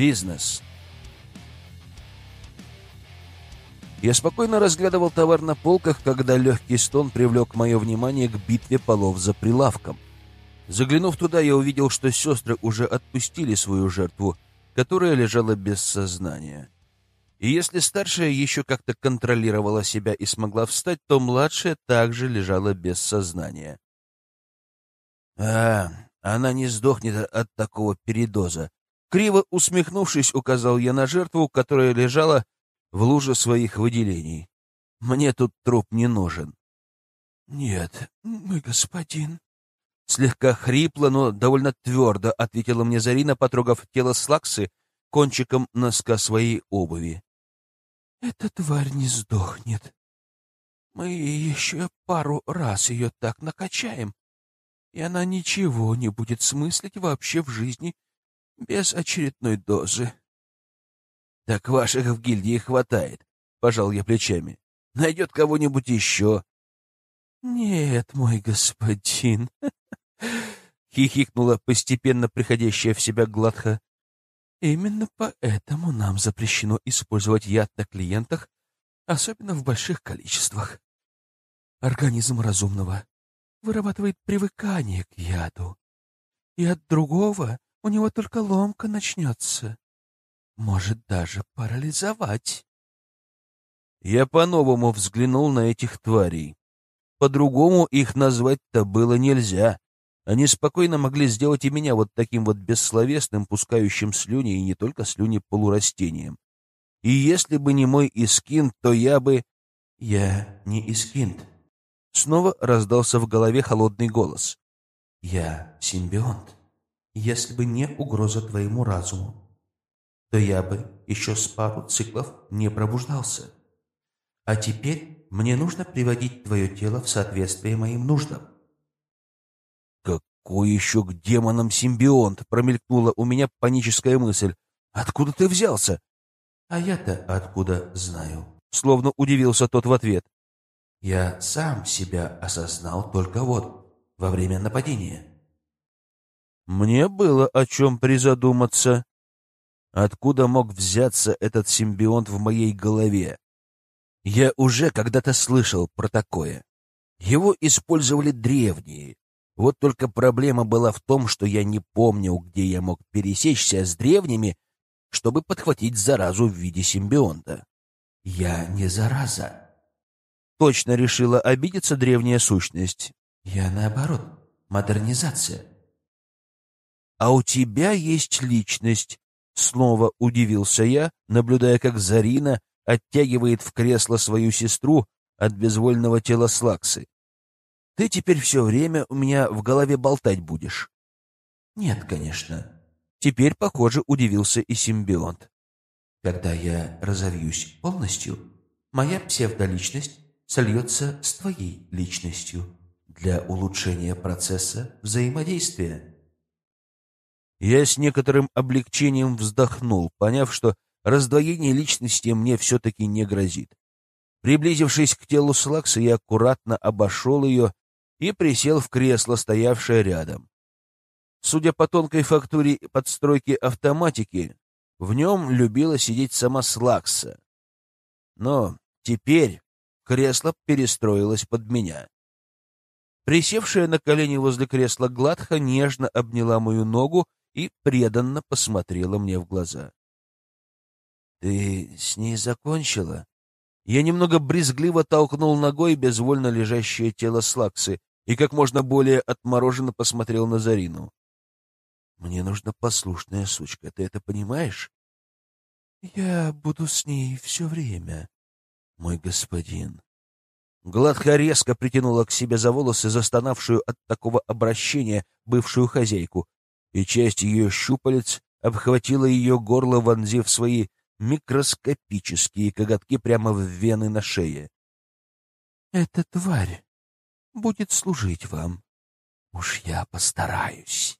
Бизнес. Я спокойно разглядывал товар на полках, когда легкий стон привлек мое внимание к битве полов за прилавком. Заглянув туда, я увидел, что сестры уже отпустили свою жертву, которая лежала без сознания. И если старшая еще как-то контролировала себя и смогла встать, то младшая также лежала без сознания. «А, она не сдохнет от такого передоза», Криво усмехнувшись, указал я на жертву, которая лежала в луже своих выделений. Мне тут труп не нужен. Нет, мой господин. Слегка хрипло, но довольно твердо ответила мне Зарина, потрогав тело Слаксы кончиком носка своей обуви. Эта тварь не сдохнет. Мы еще пару раз ее так накачаем, и она ничего не будет смыслить вообще в жизни без очередной дозы. Так ваших в гильдии хватает, пожал я плечами. Найдет кого-нибудь еще. Нет, мой господин, хихикнула постепенно приходящая в себя Гладха. Именно поэтому нам запрещено использовать яд на клиентах, особенно в больших количествах. Организм разумного вырабатывает привыкание к яду, и от другого у него только ломка начнется. Может даже парализовать. Я по-новому взглянул на этих тварей. По-другому их назвать-то было нельзя. Они спокойно могли сделать и меня вот таким вот бессловесным, пускающим слюни, и не только слюни, полурастением. И если бы не мой Искин, то я бы... Я не Искин. Снова раздался в голове холодный голос. Я симбионт. Если бы не угроза твоему разуму, то я бы еще с пару циклов не пробуждался. А теперь мне нужно приводить твое тело в соответствие моим нуждам. «Какой еще к демонам симбионт?» — промелькнула у меня паническая мысль. «Откуда ты взялся?» «А я-то откуда знаю?» — словно удивился тот в ответ. «Я сам себя осознал только вот, во время нападения». Мне было о чем призадуматься. Откуда мог взяться этот симбионт в моей голове? Я уже когда-то слышал про такое. Его использовали древние. Вот только проблема была в том, что я не помнил, где я мог пересечься с древними, чтобы подхватить заразу в виде симбионта. «Я не зараза», — точно решила обидеться древняя сущность. «Я наоборот, модернизация. «А у тебя есть личность», — снова удивился я, наблюдая, как Зарина оттягивает в кресло свою сестру от безвольного тела Слаксы. «Ты теперь все время у меня в голове болтать будешь». «Нет, конечно». Теперь, похоже, удивился и симбионт. «Когда я разовьюсь полностью, моя псевдоличность сольется с твоей личностью для улучшения процесса взаимодействия». Я с некоторым облегчением вздохнул, поняв, что раздвоение личности мне все-таки не грозит. Приблизившись к телу Слакса, я аккуратно обошел ее и присел в кресло, стоявшее рядом. Судя по тонкой фактуре подстройки автоматики, в нем любила сидеть сама Слакса. Но теперь кресло перестроилось под меня. Присевшая на колени возле кресла Гладха нежно обняла мою ногу и преданно посмотрела мне в глаза. «Ты с ней закончила?» Я немного брезгливо толкнул ногой безвольно лежащее тело Слаксы и как можно более отмороженно посмотрел на Зарину. «Мне нужна послушная сучка, ты это понимаешь?» «Я буду с ней все время, мой господин». Гладко резко притянула к себе за волосы застонавшую от такого обращения бывшую хозяйку и часть ее щупалец обхватила ее горло, вонзив свои микроскопические коготки прямо в вены на шее. «Эта тварь будет служить вам. Уж я постараюсь».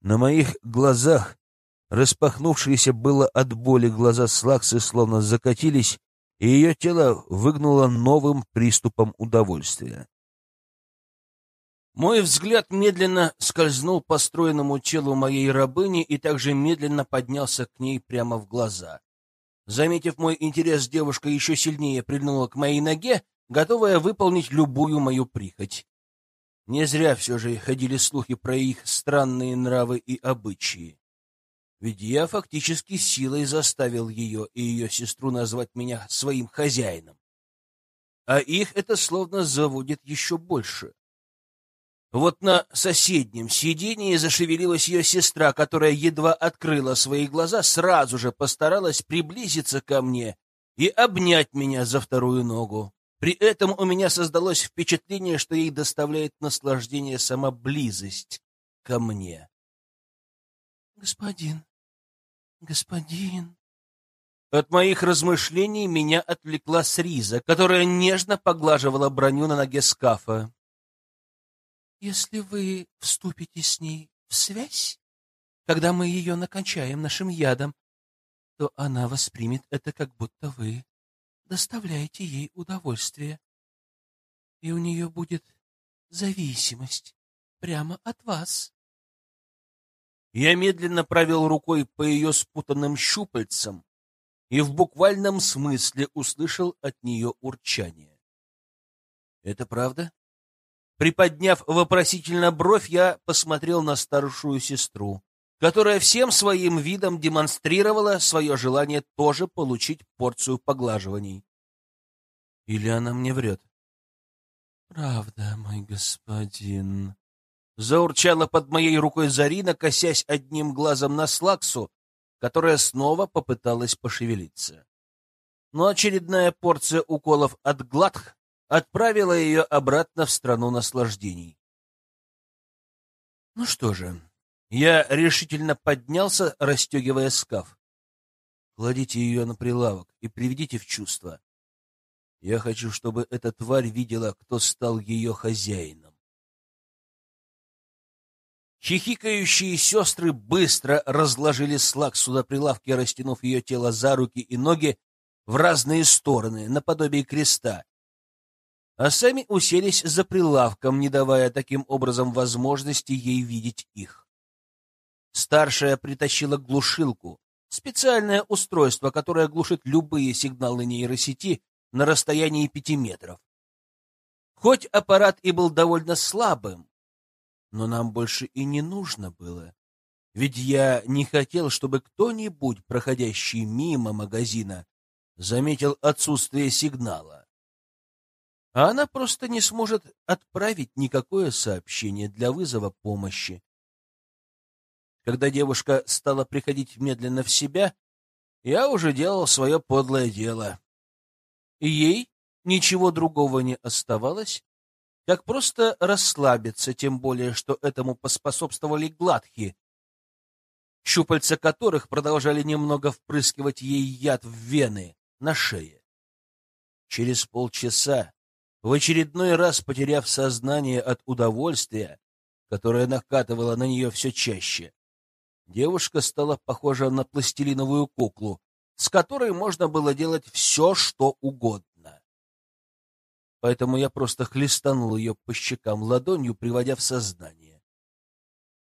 На моих глазах распахнувшиеся было от боли глаза Слаксы словно закатились, и ее тело выгнуло новым приступом удовольствия. Мой взгляд медленно скользнул по стройному телу моей рабыни и также медленно поднялся к ней прямо в глаза. Заметив мой интерес, девушка еще сильнее прильнула к моей ноге, готовая выполнить любую мою прихоть. Не зря все же ходили слухи про их странные нравы и обычаи. Ведь я фактически силой заставил ее и ее сестру назвать меня своим хозяином. А их это словно заводит еще больше. Вот на соседнем сиденье зашевелилась ее сестра, которая едва открыла свои глаза, сразу же постаралась приблизиться ко мне и обнять меня за вторую ногу. При этом у меня создалось впечатление, что ей доставляет наслаждение сама близость ко мне. «Господин, господин...» От моих размышлений меня отвлекла Сриза, которая нежно поглаживала броню на ноге скафа. Если вы вступите с ней в связь, когда мы ее накончаем нашим ядом, то она воспримет это, как будто вы доставляете ей удовольствие. И у нее будет зависимость прямо от вас. Я медленно провел рукой по ее спутанным щупальцам и в буквальном смысле услышал от нее урчание. «Это правда?» Приподняв вопросительно бровь, я посмотрел на старшую сестру, которая всем своим видом демонстрировала свое желание тоже получить порцию поглаживаний. Или она мне врет? «Правда, мой господин», — заурчала под моей рукой Зарина, косясь одним глазом на Слаксу, которая снова попыталась пошевелиться. Но очередная порция уколов от Гладх отправила ее обратно в страну наслаждений. Ну что же, я решительно поднялся, расстегивая скаф. Кладите ее на прилавок и приведите в чувство. Я хочу, чтобы эта тварь видела, кто стал ее хозяином. Хихикающие сестры быстро разложили слаг сюда прилавки, растянув ее тело за руки и ноги в разные стороны, наподобие креста, а сами уселись за прилавком, не давая таким образом возможности ей видеть их. Старшая притащила глушилку, специальное устройство, которое глушит любые сигналы нейросети на расстоянии пяти метров. Хоть аппарат и был довольно слабым, но нам больше и не нужно было. Ведь я не хотел, чтобы кто-нибудь, проходящий мимо магазина, заметил отсутствие сигнала а она просто не сможет отправить никакое сообщение для вызова помощи. Когда девушка стала приходить медленно в себя, я уже делал свое подлое дело. И ей ничего другого не оставалось, как просто расслабиться, тем более, что этому поспособствовали гладхи, щупальца которых продолжали немного впрыскивать ей яд в вены на шее. Через полчаса в очередной раз потеряв сознание от удовольствия, которое накатывало на нее все чаще. Девушка стала похожа на пластилиновую куклу, с которой можно было делать все, что угодно. Поэтому я просто хлестанул ее по щекам ладонью, приводя в сознание.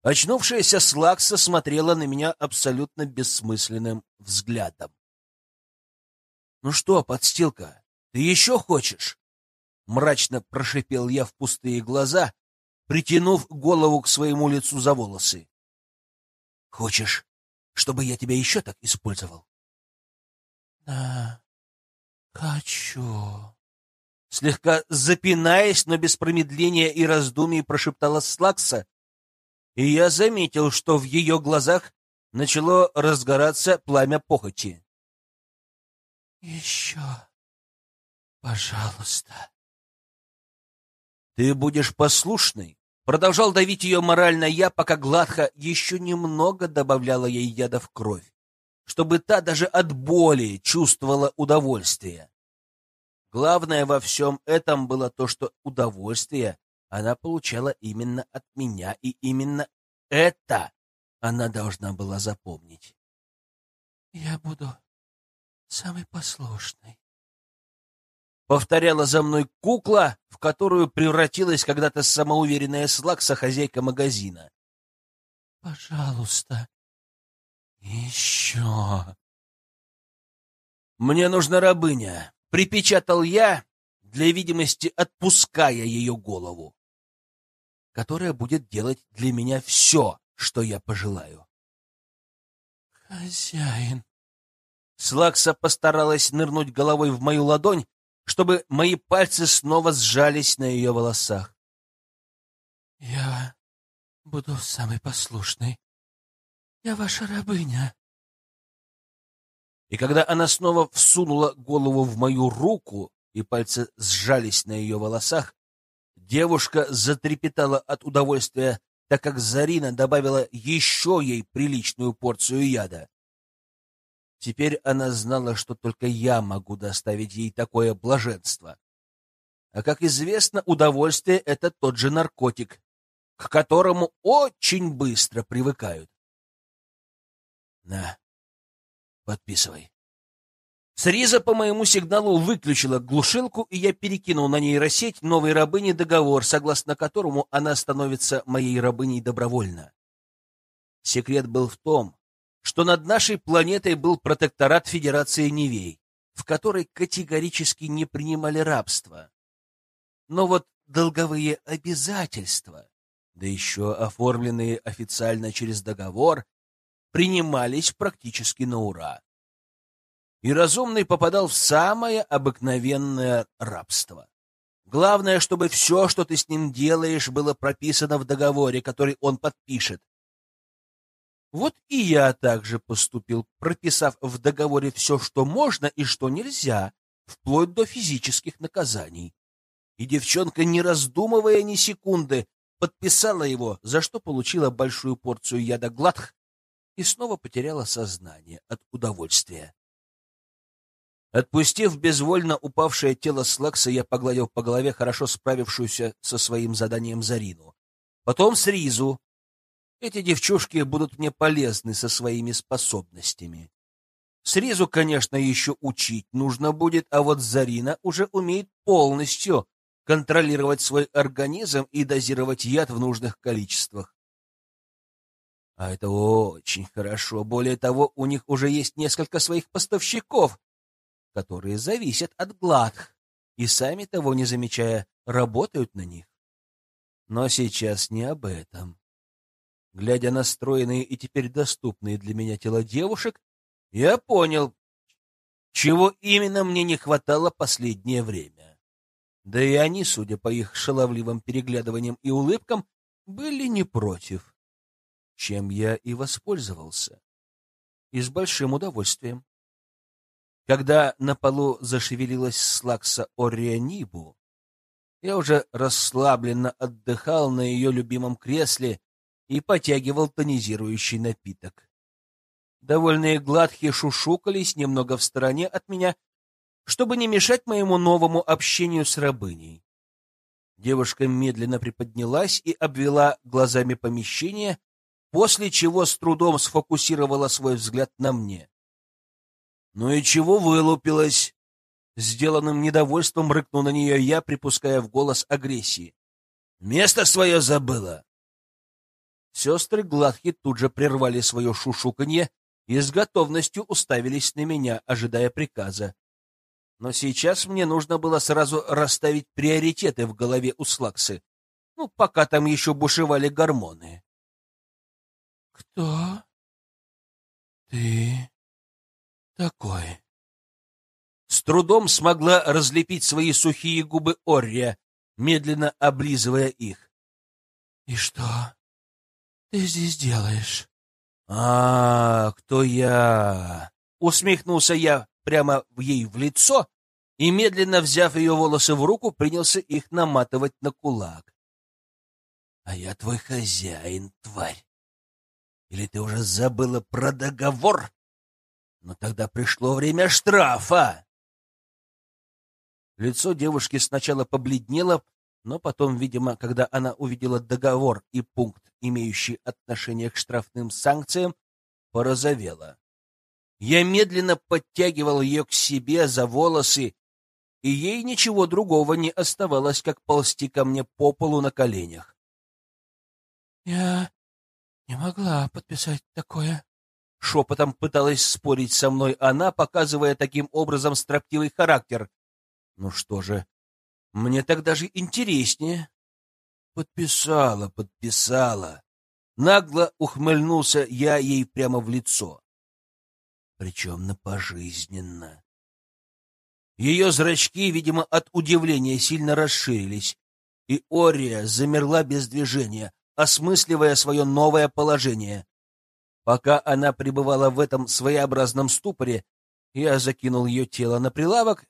Очнувшаяся Слакса смотрела на меня абсолютно бессмысленным взглядом. — Ну что, подстилка, ты еще хочешь? Мрачно прошипел я в пустые глаза, притянув голову к своему лицу за волосы. Хочешь, чтобы я тебя еще так использовал? Да, хочу. Слегка запинаясь, но без промедления и раздумий прошептала Слакса, и я заметил, что в ее глазах начало разгораться пламя похоти. Еще, пожалуйста. «Ты будешь послушной?» Продолжал давить ее морально я, пока Гладха еще немного добавляла ей яда в кровь, чтобы та даже от боли чувствовала удовольствие. Главное во всем этом было то, что удовольствие она получала именно от меня, и именно это она должна была запомнить. «Я буду самой послушной», Повторяла за мной кукла, в которую превратилась когда-то самоуверенная Слакса, хозяйка магазина. «Пожалуйста, еще...» «Мне нужна рабыня», — припечатал я, для видимости отпуская ее голову, которая будет делать для меня все, что я пожелаю. «Хозяин...» Слакса постаралась нырнуть головой в мою ладонь, чтобы мои пальцы снова сжались на ее волосах. «Я буду самой послушной. Я ваша рабыня». И когда она снова всунула голову в мою руку, и пальцы сжались на ее волосах, девушка затрепетала от удовольствия, так как Зарина добавила еще ей приличную порцию яда. Теперь она знала, что только я могу доставить ей такое блаженство. А, как известно, удовольствие — это тот же наркотик, к которому очень быстро привыкают. На, подписывай. Сриза по моему сигналу выключила глушилку, и я перекинул на нейросеть новой рабыне договор, согласно которому она становится моей рабыней добровольно. Секрет был в том, что над нашей планетой был протекторат Федерации Невей, в которой категорически не принимали рабство. Но вот долговые обязательства, да еще оформленные официально через договор, принимались практически на ура и разумный попадал в самое обыкновенное рабство. Главное, чтобы все, что ты с ним делаешь, было прописано в договоре, который он подпишет. Вот и я также поступил, прописав в договоре все, что можно и что нельзя, вплоть до физических наказаний. И девчонка, не раздумывая ни секунды, подписала его, за что получила большую порцию яда гладх и снова потеряла сознание от удовольствия. Отпустив безвольно упавшее тело Слакса, я погладил по голове хорошо справившуюся со своим заданием Зарину. Потом Сризу. Эти девчушки будут мне полезны со своими способностями. Сризу, конечно, еще учить нужно будет, а вот Зарина уже умеет полностью контролировать свой организм и дозировать яд в нужных количествах. А это очень хорошо. Более того, у них уже есть несколько своих поставщиков, которые зависят от гладх и, сами того не замечая, работают на них. Но сейчас не об этом. Глядя на стройные и теперь доступные для меня тела девушек, я понял, чего именно мне не хватало последнее время. Да и они, судя по их шаловливым переглядываниям и улыбкам, были не против, чем я и воспользовался. И с большим удовольствием. Когда на полу зашевелилась слакса Орианибу, я уже расслабленно отдыхал на ее любимом кресле и потягивал тонизирующий напиток. Довольные гладкие шушукались немного в стороне от меня, чтобы не мешать моему новому общению с рабыней. Девушка медленно приподнялась и обвела глазами помещение, после чего с трудом сфокусировала свой взгляд на мне. «Ну и чего вылупилась?» Сделанным недовольством рыкнул на нее я, припуская в голос агрессии. «Место свое забыла!» Сестры Гладхи тут же прервали свое шушуканье и с готовностью уставились на меня, ожидая приказа. Но сейчас мне нужно было сразу расставить приоритеты в голове у Слаксы, ну, пока там еще бушевали гормоны. «Кто ты такой. С трудом смогла разлепить свои сухие губы Оррия, медленно облизывая их. «И что ты здесь делаешь?» «А, кто я?» Усмехнулся я прямо ей в лицо и, медленно взяв ее волосы в руку, принялся их наматывать на кулак. «А я твой хозяин, тварь! Или ты уже забыла про договор?» Но тогда пришло время штрафа. Лицо девушки сначала побледнело, но потом, видимо, когда она увидела договор и пункт, имеющий отношение к штрафным санкциям, порозовело. Я медленно подтягивал ее к себе за волосы и ей ничего другого не оставалось, как ползти ко мне по полу на коленях. «Я не могла подписать такое», — шепотом пыталась спорить со мной она, показывая таким образом строптивый характер. «Ну что же, мне так даже интереснее». «Подписала, подписала». Нагло ухмыльнулся я ей прямо в лицо. Причем на пожизненно. Ее зрачки, видимо, от удивления сильно расширились, и Ория замерла без движения, осмысливая свое новое положение. Пока она пребывала в этом своеобразном ступоре, я закинул ее тело на прилавок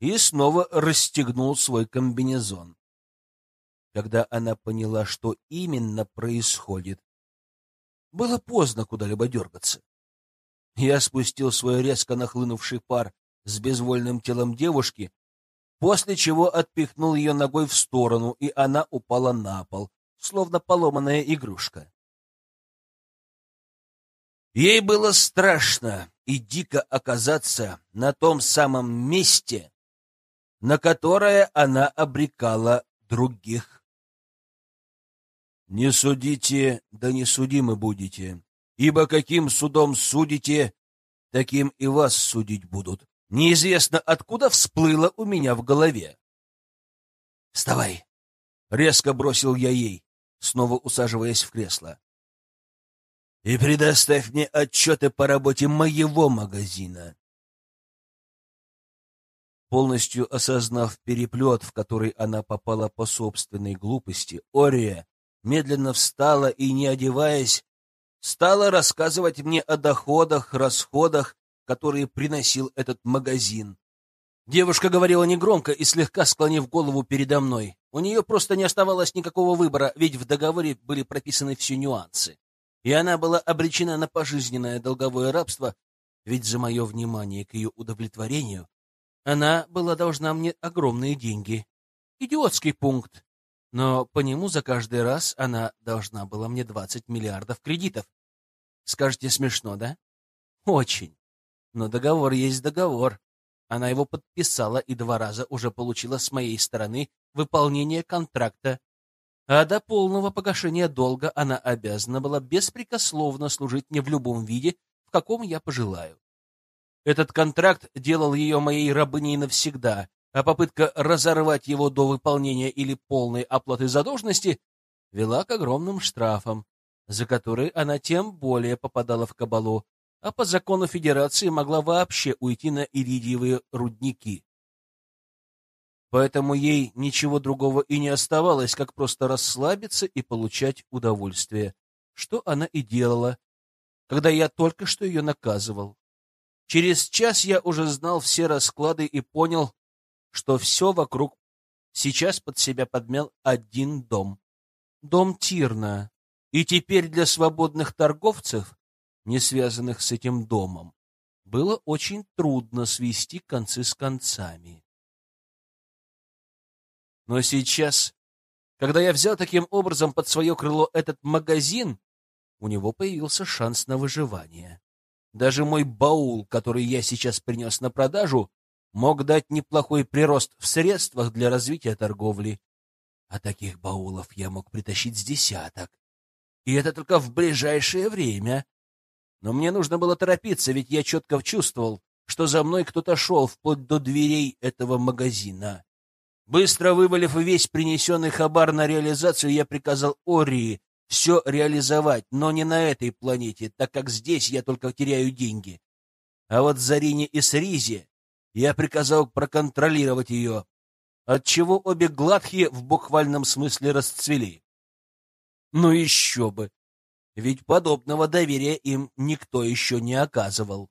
и снова расстегнул свой комбинезон. Когда она поняла, что именно происходит, было поздно куда-либо дергаться. Я спустил свой резко нахлынувший пар с безвольным телом девушки, после чего отпихнул ее ногой в сторону, и она упала на пол, словно поломанная игрушка. Ей было страшно и дико оказаться на том самом месте, на которое она обрекала других. «Не судите, да не судимы будете, ибо каким судом судите, таким и вас судить будут». Неизвестно откуда всплыло у меня в голове. «Вставай!» — резко бросил я ей снова усаживаясь в кресло. «И предоставь мне отчеты по работе моего магазина». Полностью осознав переплет, в который она попала по собственной глупости, Ория медленно встала и, не одеваясь, стала рассказывать мне о доходах, расходах, которые приносил этот магазин. Девушка говорила негромко и слегка склонив голову передо мной. У нее просто не оставалось никакого выбора, ведь в договоре были прописаны все нюансы. И она была обречена на пожизненное долговое рабство, ведь за мое внимание к ее удовлетворению она была должна мне огромные деньги. Идиотский пункт. Но по нему за каждый раз она должна была мне 20 миллиардов кредитов. Скажете, смешно, да? Очень. Но договор есть договор. Она его подписала и два раза уже получила с моей стороны выполнение контракта, а до полного погашения долга она обязана была беспрекословно служить мне в любом виде, в каком я пожелаю. Этот контракт делал ее моей рабыней навсегда, а попытка разорвать его до выполнения или полной оплаты задолженности вела к огромным штрафам, за которые она тем более попадала в кабалу, а по закону Федерации могла вообще уйти на иридиевые рудники. Поэтому ей ничего другого и не оставалось, как просто расслабиться и получать удовольствие, что она и делала, когда я только что ее наказывал. Через час я уже знал все расклады и понял, что все вокруг сейчас под себя подмял один дом. Дом Тирна. И теперь для свободных торговцев не связанных с этим домом, было очень трудно свести концы с концами. Но сейчас, когда я взял таким образом под свое крыло этот магазин, у него появился шанс на выживание. Даже мой баул, который я сейчас принес на продажу, мог дать неплохой прирост в средствах для развития торговли. А таких баулов я мог притащить с десяток. И это только в ближайшее время. Но мне нужно было торопиться, ведь я четко чувствовал, что за мной кто-то шел вплоть до дверей этого магазина. Быстро вывалив весь принесенный хабар на реализацию, я приказал Ории все реализовать, но не на этой планете, так как здесь я только теряю деньги. А вот Зарине и Сризе я приказал проконтролировать ее, отчего обе гладхи в буквальном смысле расцвели. Ну еще бы! ведь подобного доверия им никто еще не оказывал.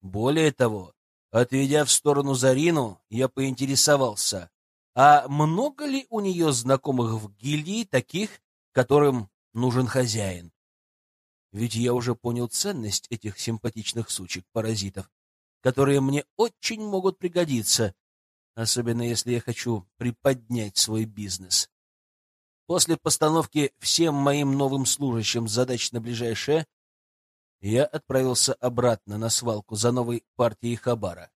Более того, отведя в сторону Зарину, я поинтересовался, а много ли у нее знакомых в гильдии таких, которым нужен хозяин? Ведь я уже понял ценность этих симпатичных сучек-паразитов, которые мне очень могут пригодиться, особенно если я хочу приподнять свой бизнес. После постановки всем моим новым служащим задач на ближайшее, я отправился обратно на свалку за новой партией хабара.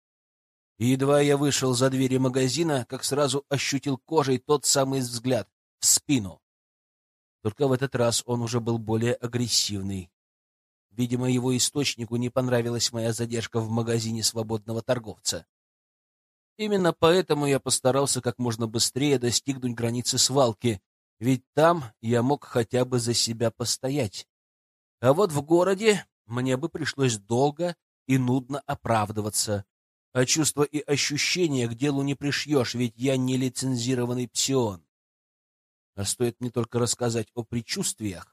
Едва я вышел за двери магазина, как сразу ощутил кожей тот самый взгляд в спину. Только в этот раз он уже был более агрессивный. Видимо, его источнику не понравилась моя задержка в магазине свободного торговца. Именно поэтому я постарался как можно быстрее достигнуть границы свалки, ведь там я мог хотя бы за себя постоять. А вот в городе мне бы пришлось долго и нудно оправдываться. А чувства и ощущения к делу не пришьешь, ведь я не лицензированный псион. А стоит мне только рассказать о предчувствиях,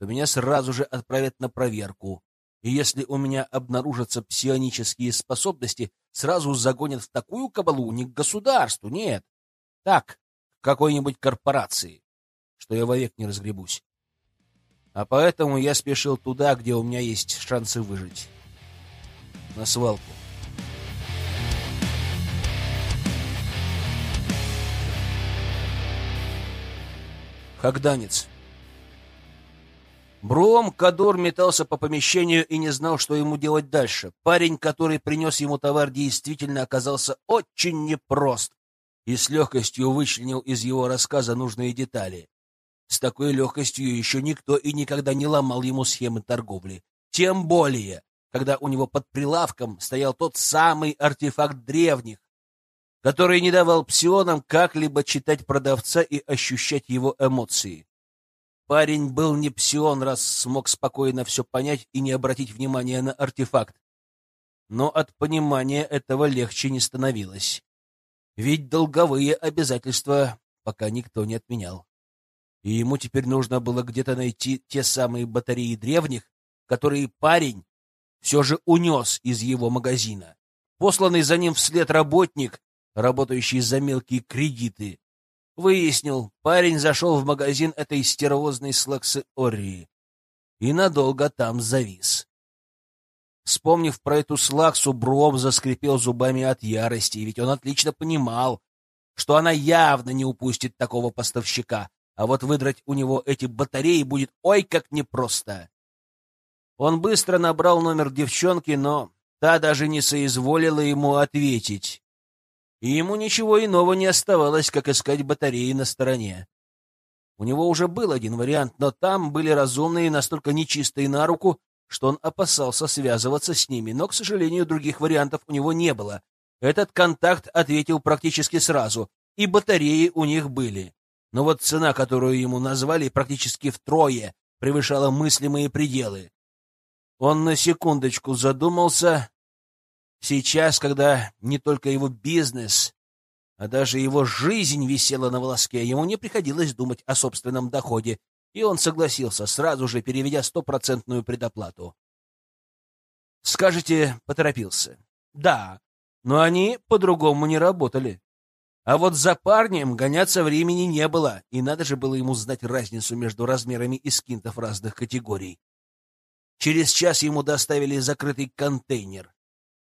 то меня сразу же отправят на проверку. И если у меня обнаружатся псионические способности, сразу загонят в такую кабалу не к государству, нет. Так, к какой-нибудь корпорации, что я вовек не разгребусь. А поэтому я спешил туда, где у меня есть шансы выжить. На свалку. Хагданец. Бром Кадор метался по помещению и не знал, что ему делать дальше. Парень, который принес ему товар, действительно оказался очень непрост и с легкостью вычленил из его рассказа нужные детали. С такой легкостью еще никто и никогда не ломал ему схемы торговли. Тем более, когда у него под прилавком стоял тот самый артефакт древних, который не давал псионам как-либо читать продавца и ощущать его эмоции. Парень был не псион, раз смог спокойно все понять и не обратить внимания на артефакт. Но от понимания этого легче не становилось. Ведь долговые обязательства пока никто не отменял. И ему теперь нужно было где-то найти те самые батареи древних, которые парень все же унес из его магазина. Посланный за ним вслед работник работающий за мелкие кредиты. Выяснил, парень зашел в магазин этой стервозной слаксы Ории и надолго там завис. Вспомнив про эту слаксу, Бром заскрипел зубами от ярости, ведь он отлично понимал, что она явно не упустит такого поставщика, а вот выдрать у него эти батареи будет ой как непросто. Он быстро набрал номер девчонки, но та даже не соизволила ему ответить и ему ничего иного не оставалось, как искать батареи на стороне. У него уже был один вариант, но там были разумные и настолько нечистые на руку, что он опасался связываться с ними, но, к сожалению, других вариантов у него не было. Этот контакт ответил практически сразу, и батареи у них были. Но вот цена, которую ему назвали, практически втрое превышала мыслимые пределы. Он на секундочку задумался, Сейчас, когда не только его бизнес, а даже его жизнь висела на волоске, ему не приходилось думать о собственном доходе, и он согласился, сразу же переведя стопроцентную предоплату. Скажете, поторопился. Да, но они по-другому не работали. А вот за парнем гоняться времени не было, и надо же было ему знать разницу между размерами искинтов разных категорий. Через час ему доставили закрытый контейнер.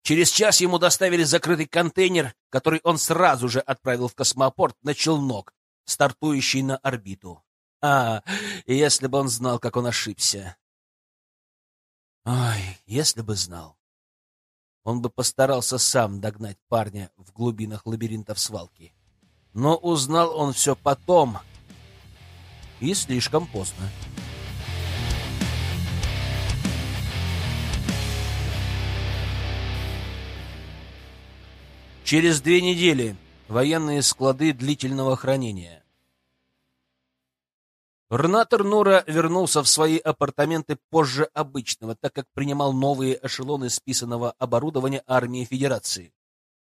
Через час ему доставили закрытый контейнер, который он сразу же отправил в космопорт на челнок, стартующий на орбиту. А, если бы он знал, как он ошибся. Ой, если бы знал. Он бы постарался сам догнать парня в глубинах лабиринтов свалки. Но узнал он все потом, и слишком поздно. Через две недели военные склады длительного хранения. Рнатор Нура вернулся в свои апартаменты позже обычного, так как принимал новые эшелоны списанного оборудования армии Федерации.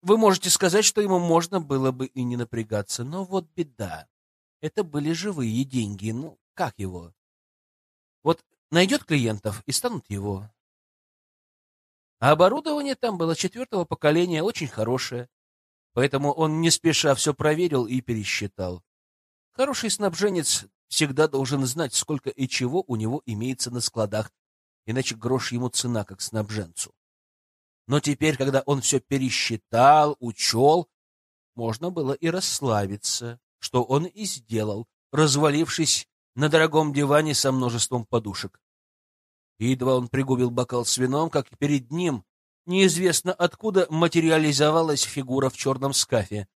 Вы можете сказать, что ему можно было бы и не напрягаться, но вот беда. Это были живые деньги, ну, как его? Вот найдет клиентов и станут его. А оборудование там было четвертого поколения, очень хорошее. Поэтому он не спеша все проверил и пересчитал. Хороший снабженец всегда должен знать, сколько и чего у него имеется на складах, иначе грош ему цена, как снабженцу. Но теперь, когда он все пересчитал, учел, можно было и расслабиться, что он и сделал, развалившись на дорогом диване со множеством подушек. И едва он пригубил бокал с вином, как перед ним неизвестно откуда материализовалась фигура в черном скафе.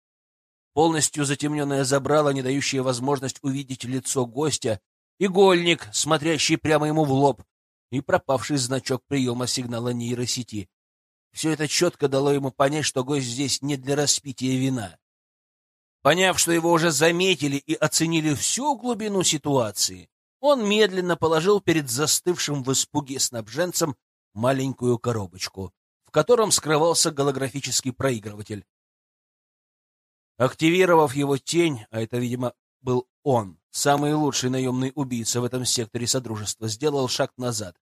Полностью затемненное забрало, не дающее возможность увидеть лицо гостя, игольник, смотрящий прямо ему в лоб, и пропавший значок приема сигнала нейросети. Все это четко дало ему понять, что гость здесь не для распития вина. Поняв, что его уже заметили и оценили всю глубину ситуации, он медленно положил перед застывшим в испуге снабженцем маленькую коробочку, в котором скрывался голографический проигрыватель. Активировав его тень, а это, видимо, был он, самый лучший наемный убийца в этом секторе Содружества, сделал шаг назад.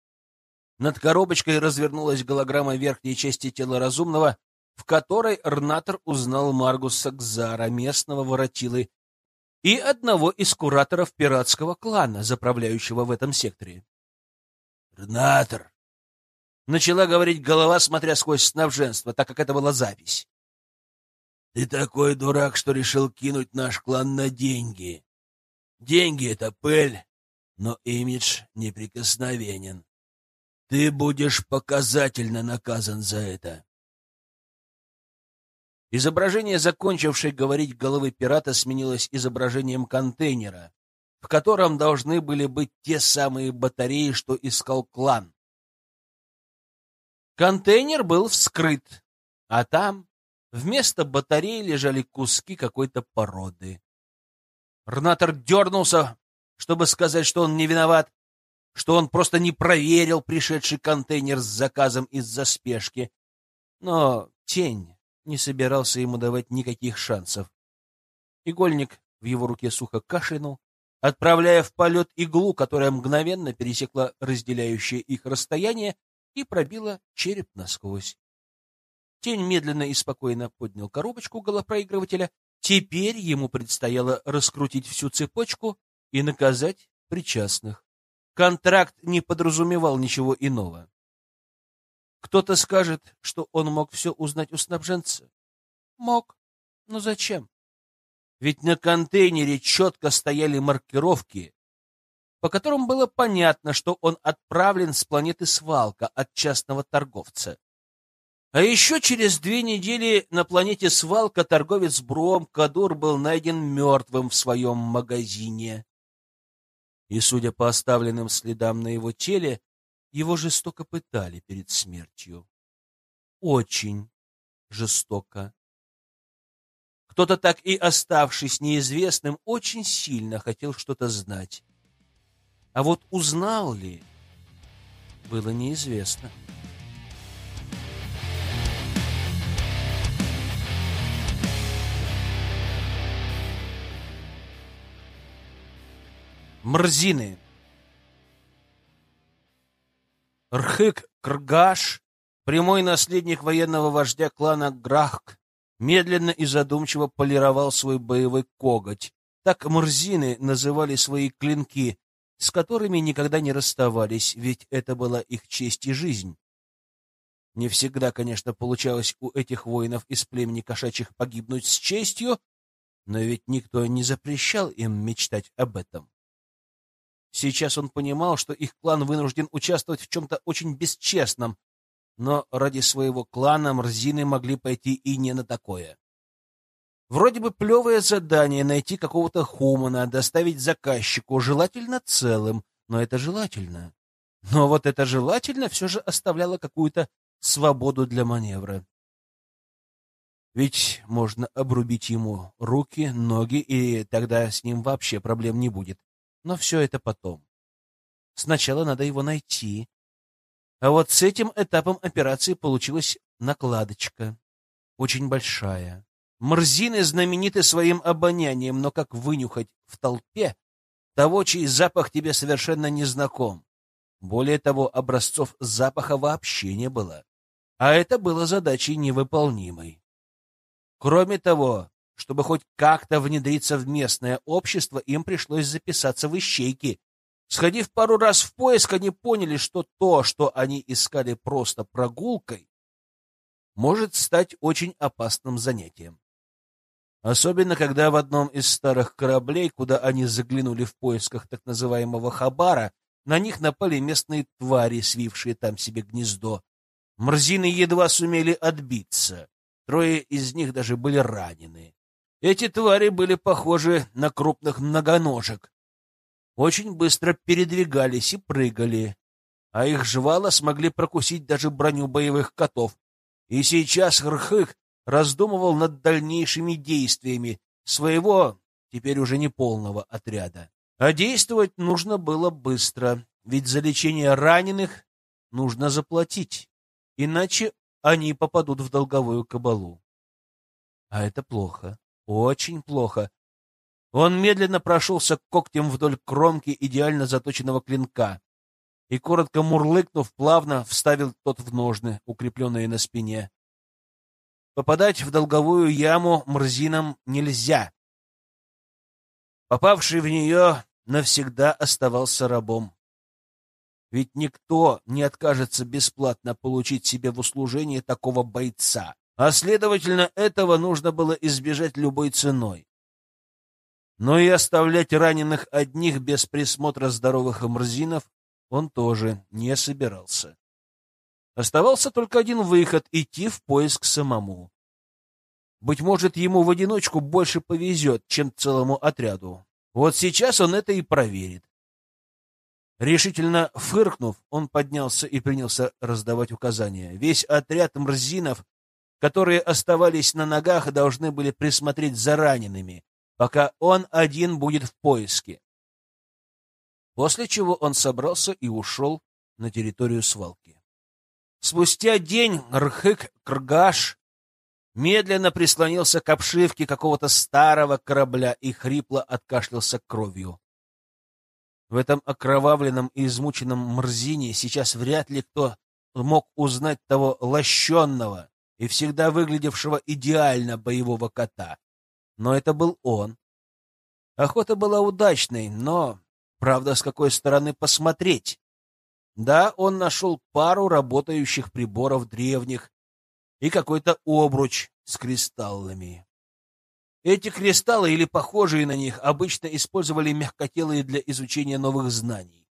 Над коробочкой развернулась голограмма верхней части тела разумного, в которой Рнатор узнал Маргуса Кзара, местного воротилы, и одного из кураторов пиратского клана, заправляющего в этом секторе. «Рнатор!» — начала говорить голова, смотря сквозь снабженство, так как это была запись. «Ты такой дурак, что решил кинуть наш клан на деньги. Деньги — это пыль, но имидж неприкосновенен. Ты будешь показательно наказан за это. Изображение, закончившей говорить головы пирата, сменилось изображением контейнера, в котором должны были быть те самые батареи, что искал клан. Контейнер был вскрыт, а там вместо батареи лежали куски какой-то породы. Рнатор дернулся, чтобы сказать, что он не виноват, что он просто не проверил пришедший контейнер с заказом из-за спешки. Но тень не собирался ему давать никаких шансов. Игольник в его руке сухо кашлянул, отправляя в полет иглу, которая мгновенно пересекла разделяющее их расстояние и пробила череп насквозь. Тень медленно и спокойно поднял коробочку голопроигрывателя. Теперь ему предстояло раскрутить всю цепочку и наказать причастных. Контракт не подразумевал ничего иного. Кто-то скажет, что он мог все узнать у снабженца. Мог. Но зачем? Ведь на контейнере четко стояли маркировки, по которым было понятно, что он отправлен с планеты Свалка от частного торговца. А еще через две недели на планете Свалка торговец Бром Кадур был найден мертвым в своем магазине и, судя по оставленным следам на его теле, его жестоко пытали перед смертью. Очень жестоко. Кто-то, так и оставшись неизвестным, очень сильно хотел что-то знать. А вот узнал ли, было неизвестно. Мрзины. Рхык Кргаш, прямой наследник военного вождя клана Грахк, медленно и задумчиво полировал свой боевой коготь. Так мрзины называли свои клинки, с которыми никогда не расставались, ведь это была их честь и жизнь. Не всегда, конечно, получалось у этих воинов из племени кошачьих погибнуть с честью, но ведь никто не запрещал им мечтать об этом. Сейчас он понимал, что их клан вынужден участвовать в чем-то очень бесчестном, но ради своего клана Мрзины могли пойти и не на такое. Вроде бы плевое задание найти какого-то хумана, доставить заказчику, желательно целым, но это желательно. Но вот это желательно все же оставляло какую-то свободу для маневра. Ведь можно обрубить ему руки, ноги, и тогда с ним вообще проблем не будет. Но все это потом. Сначала надо его найти. А вот с этим этапом операции получилась накладочка. Очень большая. Мрзины знамениты своим обонянием, но как вынюхать в толпе того, чей запах тебе совершенно не знаком? Более того, образцов запаха вообще не было. А это было задачей невыполнимой. Кроме того, чтобы хоть как-то внедриться в местное общество, им пришлось записаться в ищейки. Сходив пару раз в поиск, они поняли, что то, что они искали просто прогулкой, может стать очень опасным занятием. Особенно, когда в одном из старых кораблей, куда они заглянули в поисках так называемого хабара, на них напали местные твари, свившие там себе гнездо. Мрзины едва сумели отбиться. Трое из них даже были ранены. Эти твари были похожи на крупных многоножек. Очень быстро передвигались и прыгали, а их жвала смогли прокусить даже броню боевых котов. И сейчас Рхых раздумывал над дальнейшими действиями своего, теперь уже не полного отряда. А действовать нужно было быстро, ведь за лечение раненых нужно заплатить, иначе они попадут в долговую кабалу. А это плохо, очень плохо. Он медленно прошелся когтем вдоль кромки идеально заточенного клинка и, коротко мурлыкнув, плавно вставил тот в ножны, укрепленные на спине. Попадать в долговую яму мрзинам нельзя. Попавший в нее навсегда оставался рабом. Ведь никто не откажется бесплатно получить себе в услужение такого бойца, а, следовательно, этого нужно было избежать любой ценой. Но и оставлять раненых одних без присмотра здоровых мрзинов он тоже не собирался. Оставался только один выход — идти в поиск самому. Быть может, ему в одиночку больше повезет, чем целому отряду. Вот сейчас он это и проверит. Решительно фыркнув, он поднялся и принялся раздавать указания. Весь отряд мрзинов, которые оставались на ногах, должны были присмотреть за ранеными, пока он один будет в поиске. После чего он собрался и ушел на территорию свалки. Спустя день Рхык Кргаш медленно прислонился к обшивке какого-то старого корабля и хрипло откашлялся кровью. В этом окровавленном и измученном мрзине сейчас вряд ли кто мог узнать того лощенного и всегда выглядевшего идеально боевого кота. Но это был он. Охота была удачной, но, правда, с какой стороны посмотреть? Да, он нашел пару работающих приборов древних и какой-то обруч с кристаллами. Эти кристаллы или похожие на них обычно использовали мягкотелые для изучения новых знаний.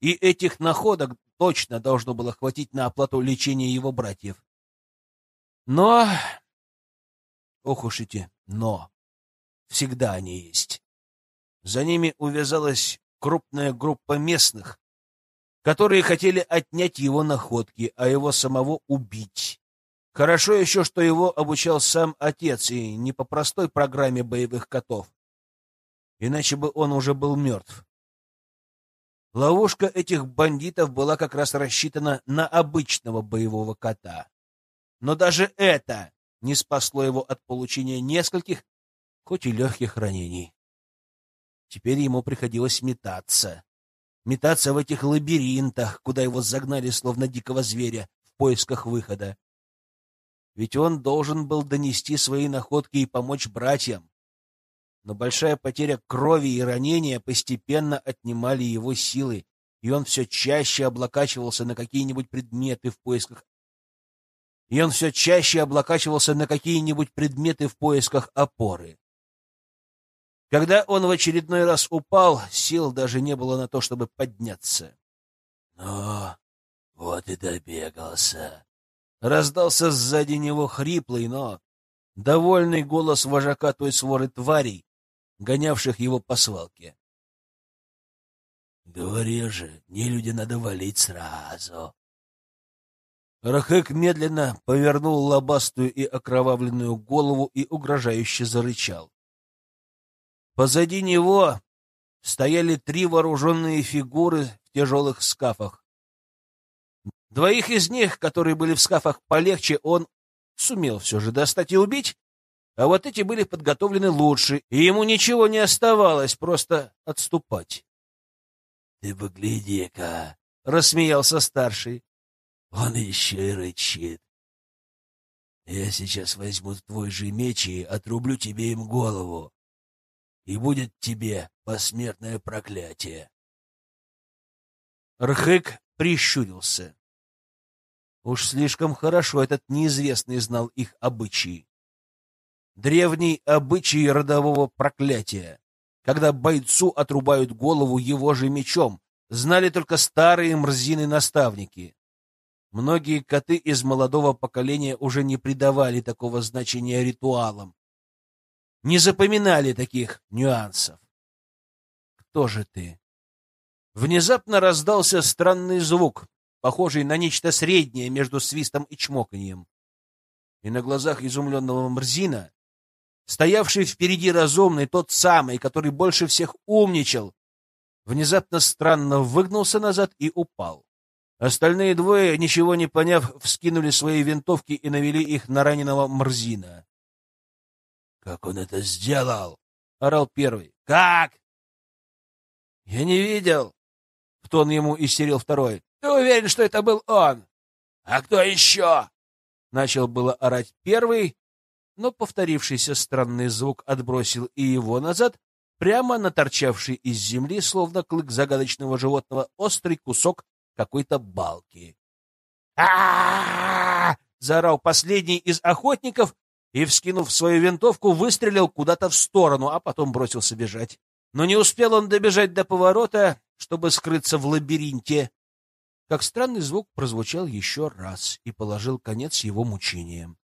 И этих находок точно должно было хватить на оплату лечения его братьев. Но... Ох уж эти «но». Всегда они есть. За ними увязалась крупная группа местных, которые хотели отнять его находки, а его самого убить. Хорошо еще, что его обучал сам отец, и не по простой программе боевых котов. Иначе бы он уже был мертв. Ловушка этих бандитов была как раз рассчитана на обычного боевого кота. Но даже это не спасло его от получения нескольких, хоть и легких ранений. Теперь ему приходилось метаться. Метаться в этих лабиринтах, куда его загнали словно дикого зверя в поисках выхода ведь он должен был донести свои находки и помочь братьям. Но большая потеря крови и ранения постепенно отнимали его силы, и он все чаще облокачивался на какие-нибудь предметы в поисках и он все чаще облокачивался на какие-нибудь предметы в поисках опоры. Когда он в очередной раз упал, сил даже не было на то, чтобы подняться. — Ну, вот и добегался, Раздался сзади него хриплый, но довольный голос вожака той своры тварей, гонявших его по свалке. «Говори же, не люди надо валить сразу!» Рахек медленно повернул лобастую и окровавленную голову и угрожающе зарычал. Позади него стояли три вооруженные фигуры в тяжелых скафах. Двоих из них, которые были в скафах полегче, он сумел все же достать и убить, а вот эти были подготовлены лучше, и ему ничего не оставалось, просто отступать. — Ты погляди-ка, — рассмеялся старший. — Он еще и рычит. Я сейчас возьму твой же меч и отрублю тебе им голову, и будет тебе посмертное проклятие. Рхык прищурился. Уж слишком хорошо этот неизвестный знал их обычаи. Древний обычай родового проклятия, когда бойцу отрубают голову его же мечом, знали только старые мрзины-наставники. Многие коты из молодого поколения уже не придавали такого значения ритуалам, не запоминали таких нюансов. «Кто же ты?» Внезапно раздался странный звук, похожий на нечто среднее между свистом и чмоканьем. И на глазах изумленного Мрзина, стоявший впереди разумный, тот самый, который больше всех умничал, внезапно странно выгнулся назад и упал. Остальные двое, ничего не поняв, вскинули свои винтовки и навели их на раненого Мрзина. «Как он это сделал?» — орал первый. «Как?» «Я не видел!» — в тон ему истерил второй. «Ты уверен, что это был он?» «А кто еще?» — начал было орать первый, но повторившийся странный звук отбросил и его назад, прямо на торчавший из земли, словно клык загадочного животного, острый кусок какой-то балки. а заорал последний из охотников и, вскинув свою винтовку, выстрелил куда-то в сторону, а потом бросился бежать. Но не успел он добежать до поворота, чтобы скрыться в лабиринте, как странный звук прозвучал еще раз и положил конец его мучениям.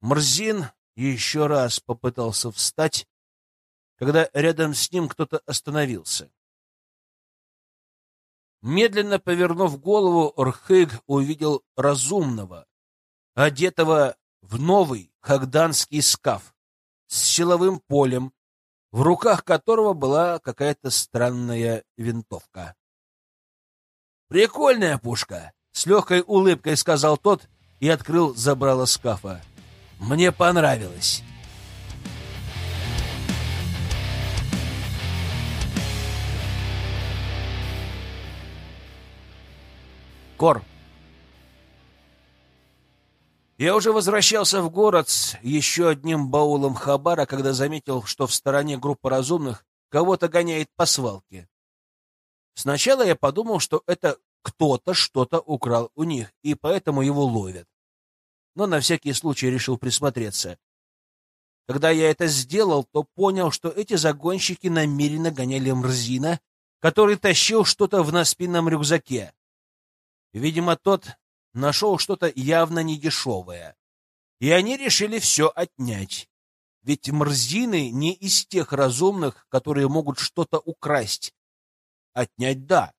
Мрзин еще раз попытался встать, когда рядом с ним кто-то остановился. Медленно повернув голову, Рхыг увидел разумного, одетого в новый хагданский скаф с силовым полем, в руках которого была какая-то странная винтовка. «Прикольная пушка!» — с легкой улыбкой сказал тот и открыл забрало скафа. «Мне понравилось!» Кор. Я уже возвращался в город с еще одним баулом хабара, когда заметил, что в стороне группа разумных кого-то гоняет по свалке. Сначала я подумал, что это кто-то что-то украл у них, и поэтому его ловят. Но на всякий случай решил присмотреться. Когда я это сделал, то понял, что эти загонщики намеренно гоняли Мрзина, который тащил что-то в наспинном рюкзаке. Видимо, тот нашел что-то явно недешевое. И они решили все отнять. Ведь мрзины не из тех разумных, которые могут что-то украсть. Отнять — да,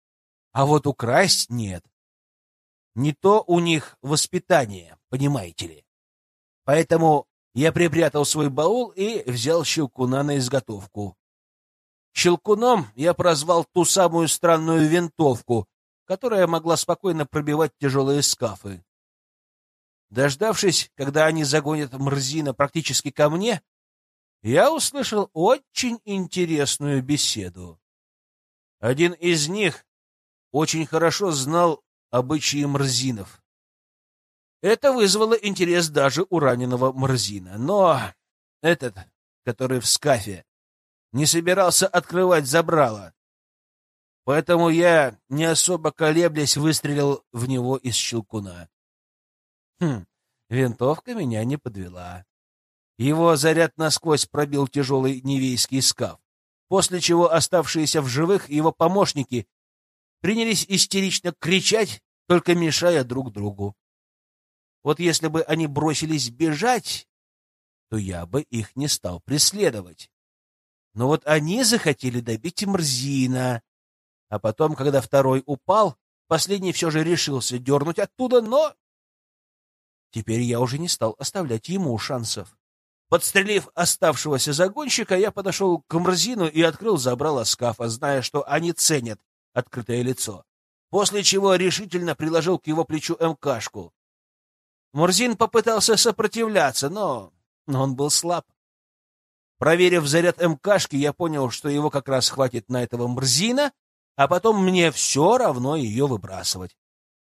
а вот украсть — нет. Не то у них воспитание, понимаете ли. Поэтому я припрятал свой баул и взял щелкуна на изготовку. Щелкуном я прозвал ту самую странную винтовку, которая могла спокойно пробивать тяжелые скафы. Дождавшись, когда они загонят Мрзина практически ко мне, я услышал очень интересную беседу. Один из них очень хорошо знал обычаи Мрзинов. Это вызвало интерес даже у раненого Мрзина. Но этот, который в скафе, не собирался открывать забрало. Поэтому я, не особо колеблясь, выстрелил в него из щелкуна. Хм, винтовка меня не подвела. Его заряд насквозь пробил тяжелый невейский скаф, после чего оставшиеся в живых его помощники принялись истерично кричать, только мешая друг другу. Вот если бы они бросились бежать, то я бы их не стал преследовать. Но вот они захотели добить Мрзина, а потом, когда второй упал, последний все же решился дернуть оттуда, но... Теперь я уже не стал оставлять ему шансов. Подстрелив оставшегося загонщика, я подошел к Мрзину и открыл забрало скафа, зная, что они ценят открытое лицо. После чего решительно приложил к его плечу МКшку. Мурзин попытался сопротивляться, но... но он был слаб. Проверив заряд МКшки, я понял, что его как раз хватит на этого Мрзина, а потом мне все равно ее выбрасывать.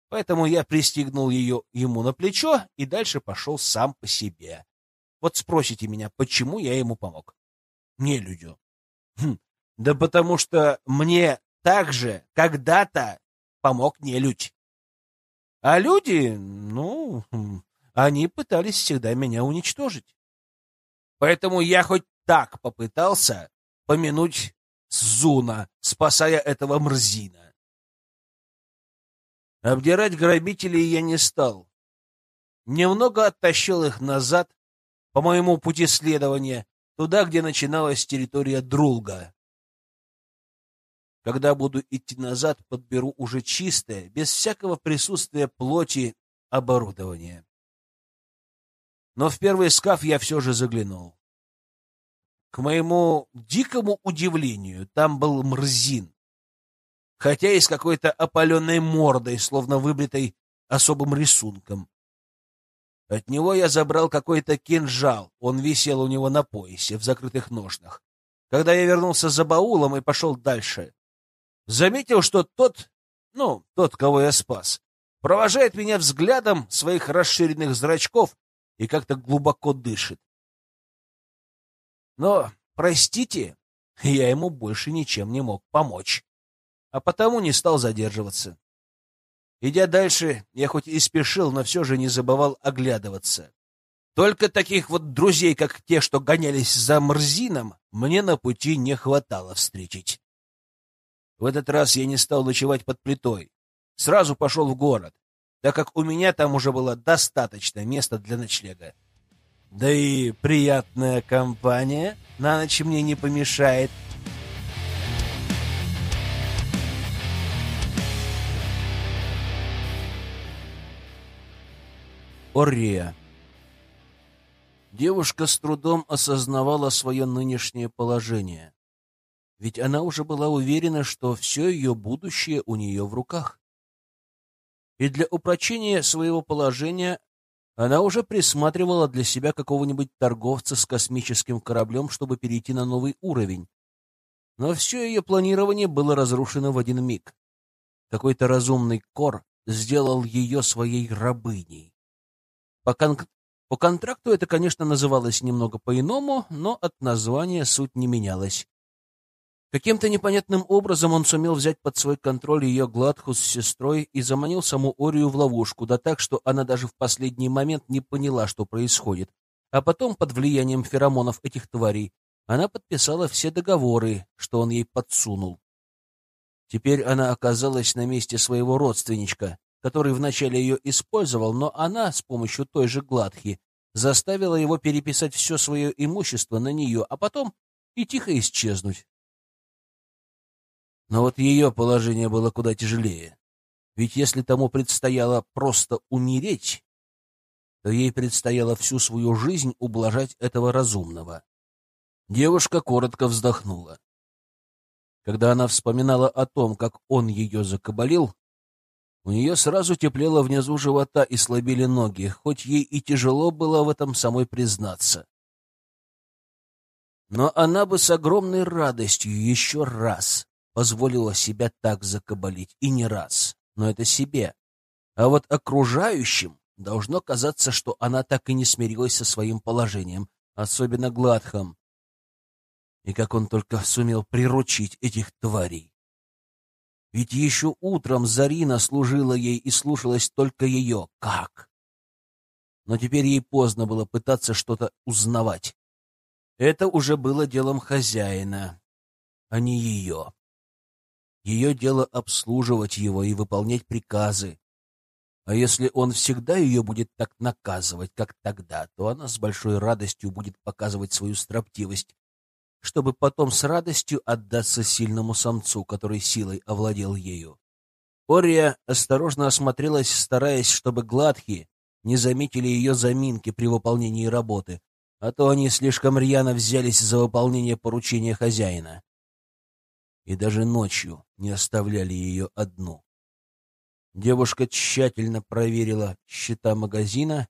Поэтому я пристегнул ее ему на плечо и дальше пошел сам по себе. Вот спросите меня, почему я ему помог? Не людю. Хм, да потому что мне также когда-то помог не людь. А люди, ну, хм, они пытались всегда меня уничтожить. Поэтому я хоть так попытался помянуть Зуна, спасая этого мрзина. Обдирать грабителей я не стал. Немного оттащил их назад по моему пути следования, туда, где начиналась территория Друлга. Когда буду идти назад, подберу уже чистое, без всякого присутствия плоти, оборудование. Но в первый скаф я все же заглянул. К моему дикому удивлению, там был Мрзин. Хотя и с какой-то опаленной мордой, словно выбритой особым рисунком. От него я забрал какой-то кинжал, он висел у него на поясе, в закрытых ножнах. Когда я вернулся за баулом и пошел дальше, заметил, что тот, ну, тот, кого я спас, провожает меня взглядом своих расширенных зрачков и как-то глубоко дышит. Но, простите, я ему больше ничем не мог помочь, а потому не стал задерживаться. Идя дальше, я хоть и спешил, но все же не забывал оглядываться. Только таких вот друзей, как те, что гонялись за Мрзином, мне на пути не хватало встретить. В этот раз я не стал ночевать под плитой. Сразу пошел в город, так как у меня там уже было достаточно места для ночлега. Да и приятная компания на ночь мне не помешает. Оррия. Девушка с трудом осознавала свое нынешнее положение. Ведь она уже была уверена, что все ее будущее у нее в руках. И для упрочения своего положения она уже присматривала для себя какого-нибудь торговца с космическим кораблем, чтобы перейти на новый уровень. Но все ее планирование было разрушено в один миг. Какой-то разумный кор сделал ее своей рабыней. По, кон... по контракту это, конечно, называлось немного по-иному, но от названия суть не менялась. Каким-то непонятным образом он сумел взять под свой контроль ее гладху с сестрой и заманил саму Орию в ловушку, да так, что она даже в последний момент не поняла, что происходит. А потом, под влиянием феромонов этих тварей, она подписала все договоры, что он ей подсунул. Теперь она оказалась на месте своего родственничка, который вначале ее использовал, но она с помощью той же Гладхи заставила его переписать все свое имущество на нее, а потом и тихо исчезнуть. Но вот ее положение было куда тяжелее. Ведь если тому предстояло просто умереть, то ей предстояло всю свою жизнь ублажать этого разумного. Девушка коротко вздохнула. Когда она вспоминала о том, как он ее закабалил, у нее сразу теплело внизу живота и слабели ноги, хоть ей и тяжело было в этом самой признаться. Но она бы с огромной радостью еще раз позволила себя так закабалить, и не раз, но это себе. А вот окружающим должно казаться, что она так и не смирилась со своим положением, особенно Гладхом. И как он только сумел приручить этих тварей. Ведь еще утром Зарина служила ей и слушалась только ее. Как? Но теперь ей поздно было пытаться что-то узнавать. Это уже было делом хозяина, а не ее. Ее дело обслуживать его и выполнять приказы. А если он всегда ее будет так наказывать, как тогда, то она с большой радостью будет показывать свою строптивость чтобы потом с радостью отдаться сильному самцу, который силой овладел ею. Ория осторожно осмотрелась, стараясь, чтобы гладкие не заметили ее заминки при выполнении работы, а то они слишком рьяно взялись за выполнение поручения хозяина. И даже ночью не оставляли ее одну. Девушка тщательно проверила счета магазина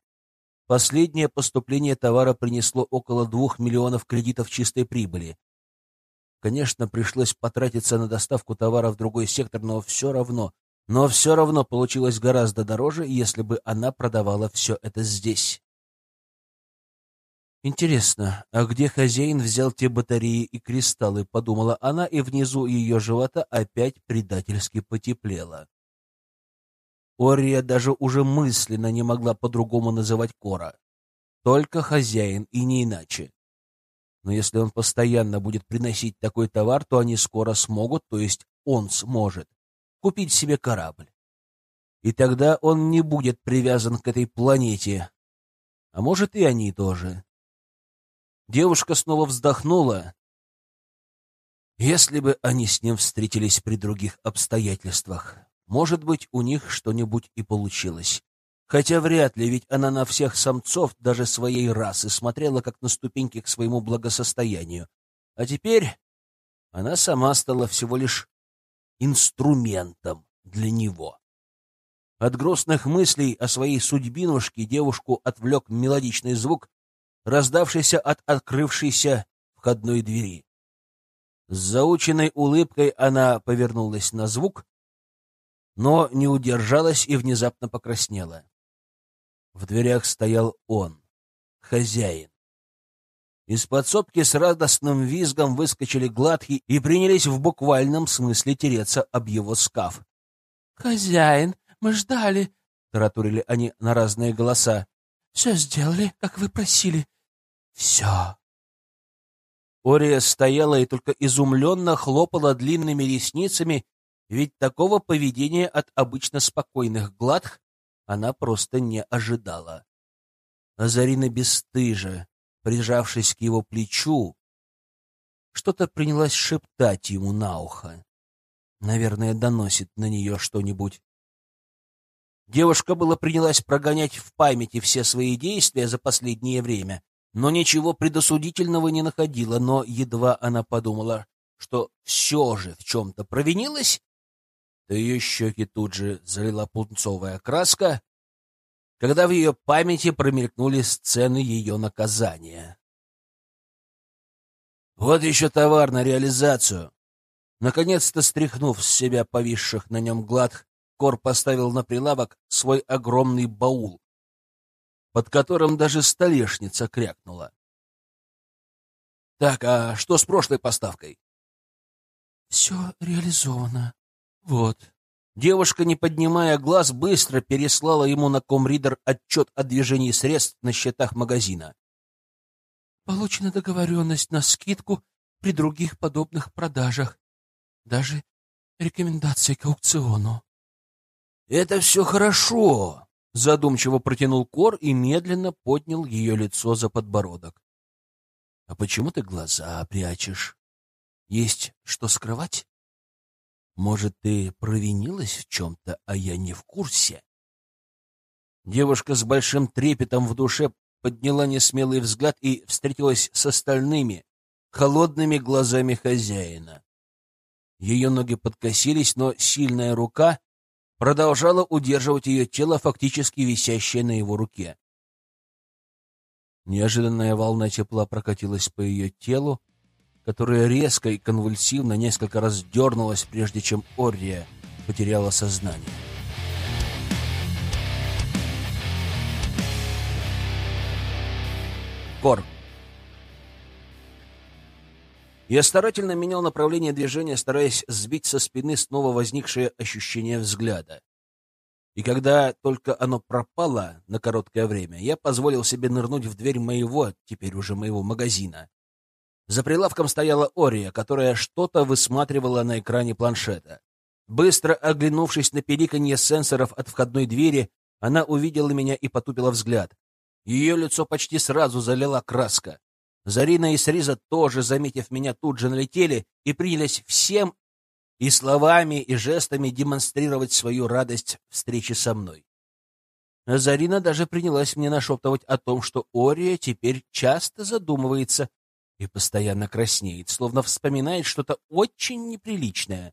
Последнее поступление товара принесло около двух миллионов кредитов чистой прибыли. Конечно, пришлось потратиться на доставку товара в другой сектор, но все равно, но все равно получилось гораздо дороже, если бы она продавала все это здесь. Интересно, а где хозяин взял те батареи и кристаллы, подумала она, и внизу ее живота опять предательски потеплело. Ория даже уже мысленно не могла по-другому называть Кора. Только хозяин и не иначе. Но если он постоянно будет приносить такой товар, то они скоро смогут, то есть он сможет, купить себе корабль. И тогда он не будет привязан к этой планете. А может, и они тоже. Девушка снова вздохнула. Если бы они с ним встретились при других обстоятельствах, может быть, у них что-нибудь и получилось. Хотя вряд ли, ведь она на всех самцов, даже своей расы, смотрела как на ступеньки к своему благосостоянию. А теперь она сама стала всего лишь инструментом для него. От грустных мыслей о своей судьбинушке девушку отвлек мелодичный звук, раздавшийся от открывшейся входной двери. С заученной улыбкой она повернулась на звук, но не удержалась и внезапно покраснела. В дверях стоял он, хозяин. Из подсобки с радостным визгом выскочили гладки и принялись в буквальном смысле тереться об его скаф. «Хозяин, мы ждали!» — таратурили они на разные голоса. «Все сделали, как вы просили. Все!» Ория стояла и только изумленно хлопала длинными ресницами, ведь такого поведения от обычно спокойных гладх она просто не ожидала. Азарина бесстыжа, прижавшись к его плечу, что-то принялась шептать ему на ухо. Наверное, доносит на нее что-нибудь. Девушка была принялась прогонять в памяти все свои действия за последнее время, но ничего предосудительного не находила, но едва она подумала, что все же в чем-то провинилась, то ее щеки тут же залила пунцовая краска, когда в ее памяти промелькнули сцены ее наказания. Вот еще товар на реализацию. Наконец-то стряхнув с себя повисших на нем глад, Кор поставил на прилавок свой огромный баул, под которым даже столешница крякнула. Так, а что с прошлой поставкой? Все реализовано. Вот. Девушка, не поднимая глаз, быстро переслала ему на комридер отчет о движении средств на счетах магазина. Получена договоренность на скидку при других подобных продажах. Даже рекомендации к аукциону. «Это все хорошо», — задумчиво протянул Кор и медленно поднял ее лицо за подбородок. «А почему ты глаза прячешь? Есть что скрывать?» Может, ты провинилась в чем-то, а я не в курсе? Девушка с большим трепетом в душе подняла несмелый взгляд и встретилась с остальными, холодными глазами хозяина. Ее ноги подкосились, но сильная рука продолжала удерживать ее тело, фактически висящее на его руке. Неожиданная волна тепла прокатилась по ее телу, которая резко и конвульсивно несколько раз дернулась, прежде чем Оррия потеряла сознание. Кор. Я старательно менял направление движения, стараясь сбить со спины снова возникшее ощущение взгляда. И когда только оно пропало на короткое время, я позволил себе нырнуть в дверь моего, теперь уже моего магазина. За прилавком стояла Ория, которая что-то высматривала на экране планшета. Быстро оглянувшись на пиликанье сенсоров от входной двери, она увидела меня и потупила взгляд. Ее лицо почти сразу залила краска. Зарина и Сриза тоже, заметив меня, тут же налетели и принялись всем и словами, и жестами демонстрировать свою радость встречи со мной. Зарина даже принялась мне нашептывать о том, что Ория теперь часто задумывается и постоянно краснеет, словно вспоминает что-то очень неприличное.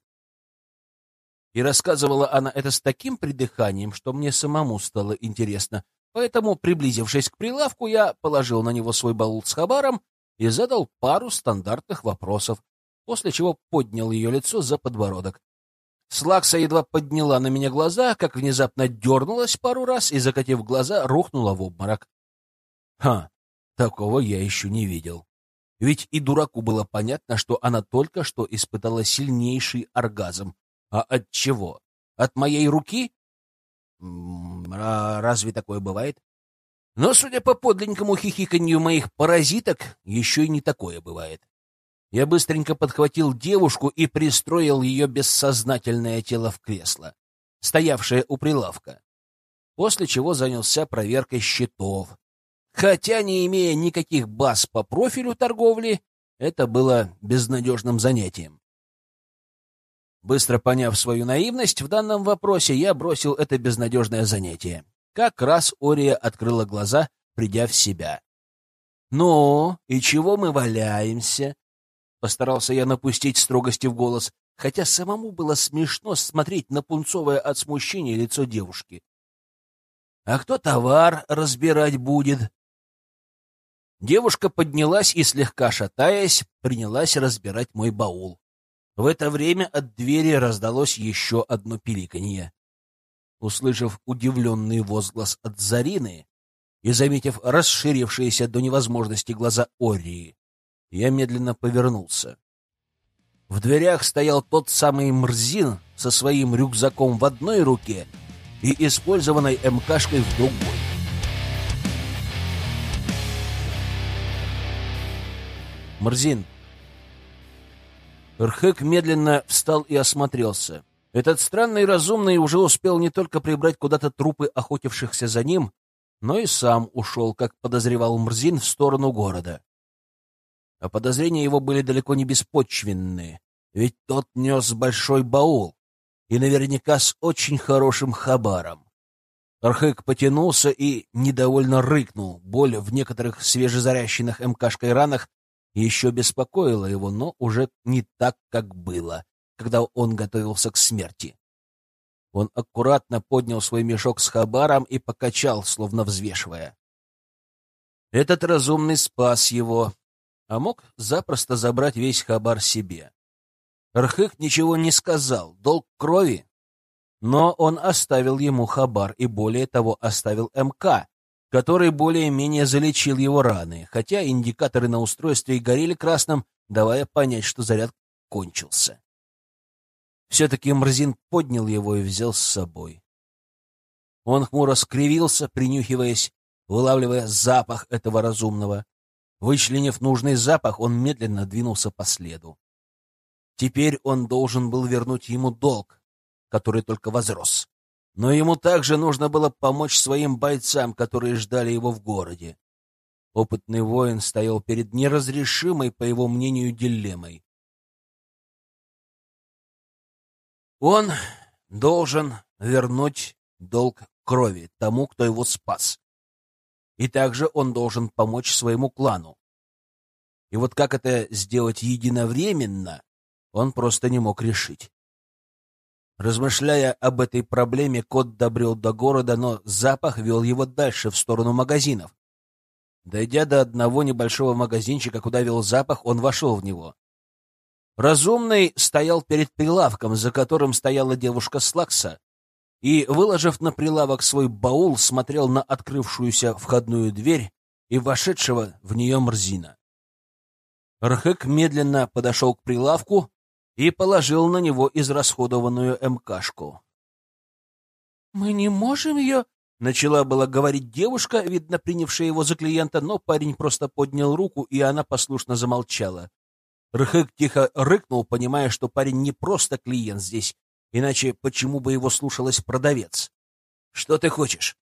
И рассказывала она это с таким придыханием, что мне самому стало интересно. Поэтому, приблизившись к прилавку, я положил на него свой баул с хабаром и задал пару стандартных вопросов, после чего поднял ее лицо за подбородок. Слакса едва подняла на меня глаза, как внезапно дернулась пару раз и, закатив глаза, рухнула в обморок. Ха, такого я еще не видел. Ведь и дураку было понятно, что она только что испытала сильнейший оргазм. А от чего? От моей руки? А разве такое бывает? Но, судя по подленькому хихиканью моих паразиток, еще и не такое бывает. Я быстренько подхватил девушку и пристроил ее бессознательное тело в кресло. стоявшая у прилавка, после чего занялся проверкой счетов. Хотя, не имея никаких баз по профилю торговли, это было безнадежным занятием. Быстро поняв свою наивность в данном вопросе, я бросил это безнадежное занятие. Как раз Ория открыла глаза, придя в себя. «Ну, и чего мы валяемся?» Постарался я напустить строгости в голос, хотя самому было смешно смотреть на пунцовое от смущения лицо девушки. «А кто товар разбирать будет?» Девушка поднялась и, слегка шатаясь, принялась разбирать мой баул. В это время от двери раздалось еще одно пиликанье. Услышав удивленный возглас от Зарины и заметив расширившиеся до невозможности глаза Ории, я медленно повернулся. В дверях стоял тот самый Мрзин со своим рюкзаком в одной руке и использованной МКшкой в другой. Мрзин, Рхек медленно встал и осмотрелся. Этот странный разумный уже успел не только прибрать куда-то трупы охотившихся за ним, но и сам ушел, как подозревал Мрзин, в сторону города. А подозрения его были далеко не беспочвенные, ведь тот нес большой баул, и наверняка с очень хорошим хабаром. Архек потянулся и недовольно рыкнул. Боль в некоторых свежезарященных МКшкой ранах еще беспокоило его, но уже не так, как было, когда он готовился к смерти. Он аккуратно поднял свой мешок с хабаром и покачал, словно взвешивая. Этот разумный спас его, а мог запросто забрать весь хабар себе. Рхык ничего не сказал, долг крови. Но он оставил ему хабар и, более того, оставил МК, который более-менее залечил его раны, хотя индикаторы на устройстве и горели красным, давая понять, что заряд кончился. Все-таки Мрзин поднял его и взял с собой. Он хмуро скривился, принюхиваясь, вылавливая запах этого разумного. Вычленив нужный запах, он медленно двинулся по следу. Теперь он должен был вернуть ему долг, который только возрос. Но ему также нужно было помочь своим бойцам, которые ждали его в городе. Опытный воин стоял перед неразрешимой, по его мнению, дилеммой. Он должен вернуть долг крови тому, кто его спас. И также он должен помочь своему клану. И вот как это сделать единовременно, он просто не мог решить. Размышляя об этой проблеме, кот добрел до города, но запах вел его дальше, в сторону магазинов. Дойдя до одного небольшого магазинчика, куда вел запах, он вошел в него. Разумный стоял перед прилавком, за которым стояла девушка Слакса, и, выложив на прилавок свой баул, смотрел на открывшуюся входную дверь и вошедшего в нее Мрзина. Рхек медленно подошел к прилавку, и положил на него израсходованную МКшку. «Мы не можем ее...» — начала была говорить девушка, видно, принявшая его за клиента, но парень просто поднял руку, и она послушно замолчала. Рыхык тихо рыкнул, понимая, что парень не просто клиент здесь, иначе почему бы его слушалась продавец? «Что ты хочешь?»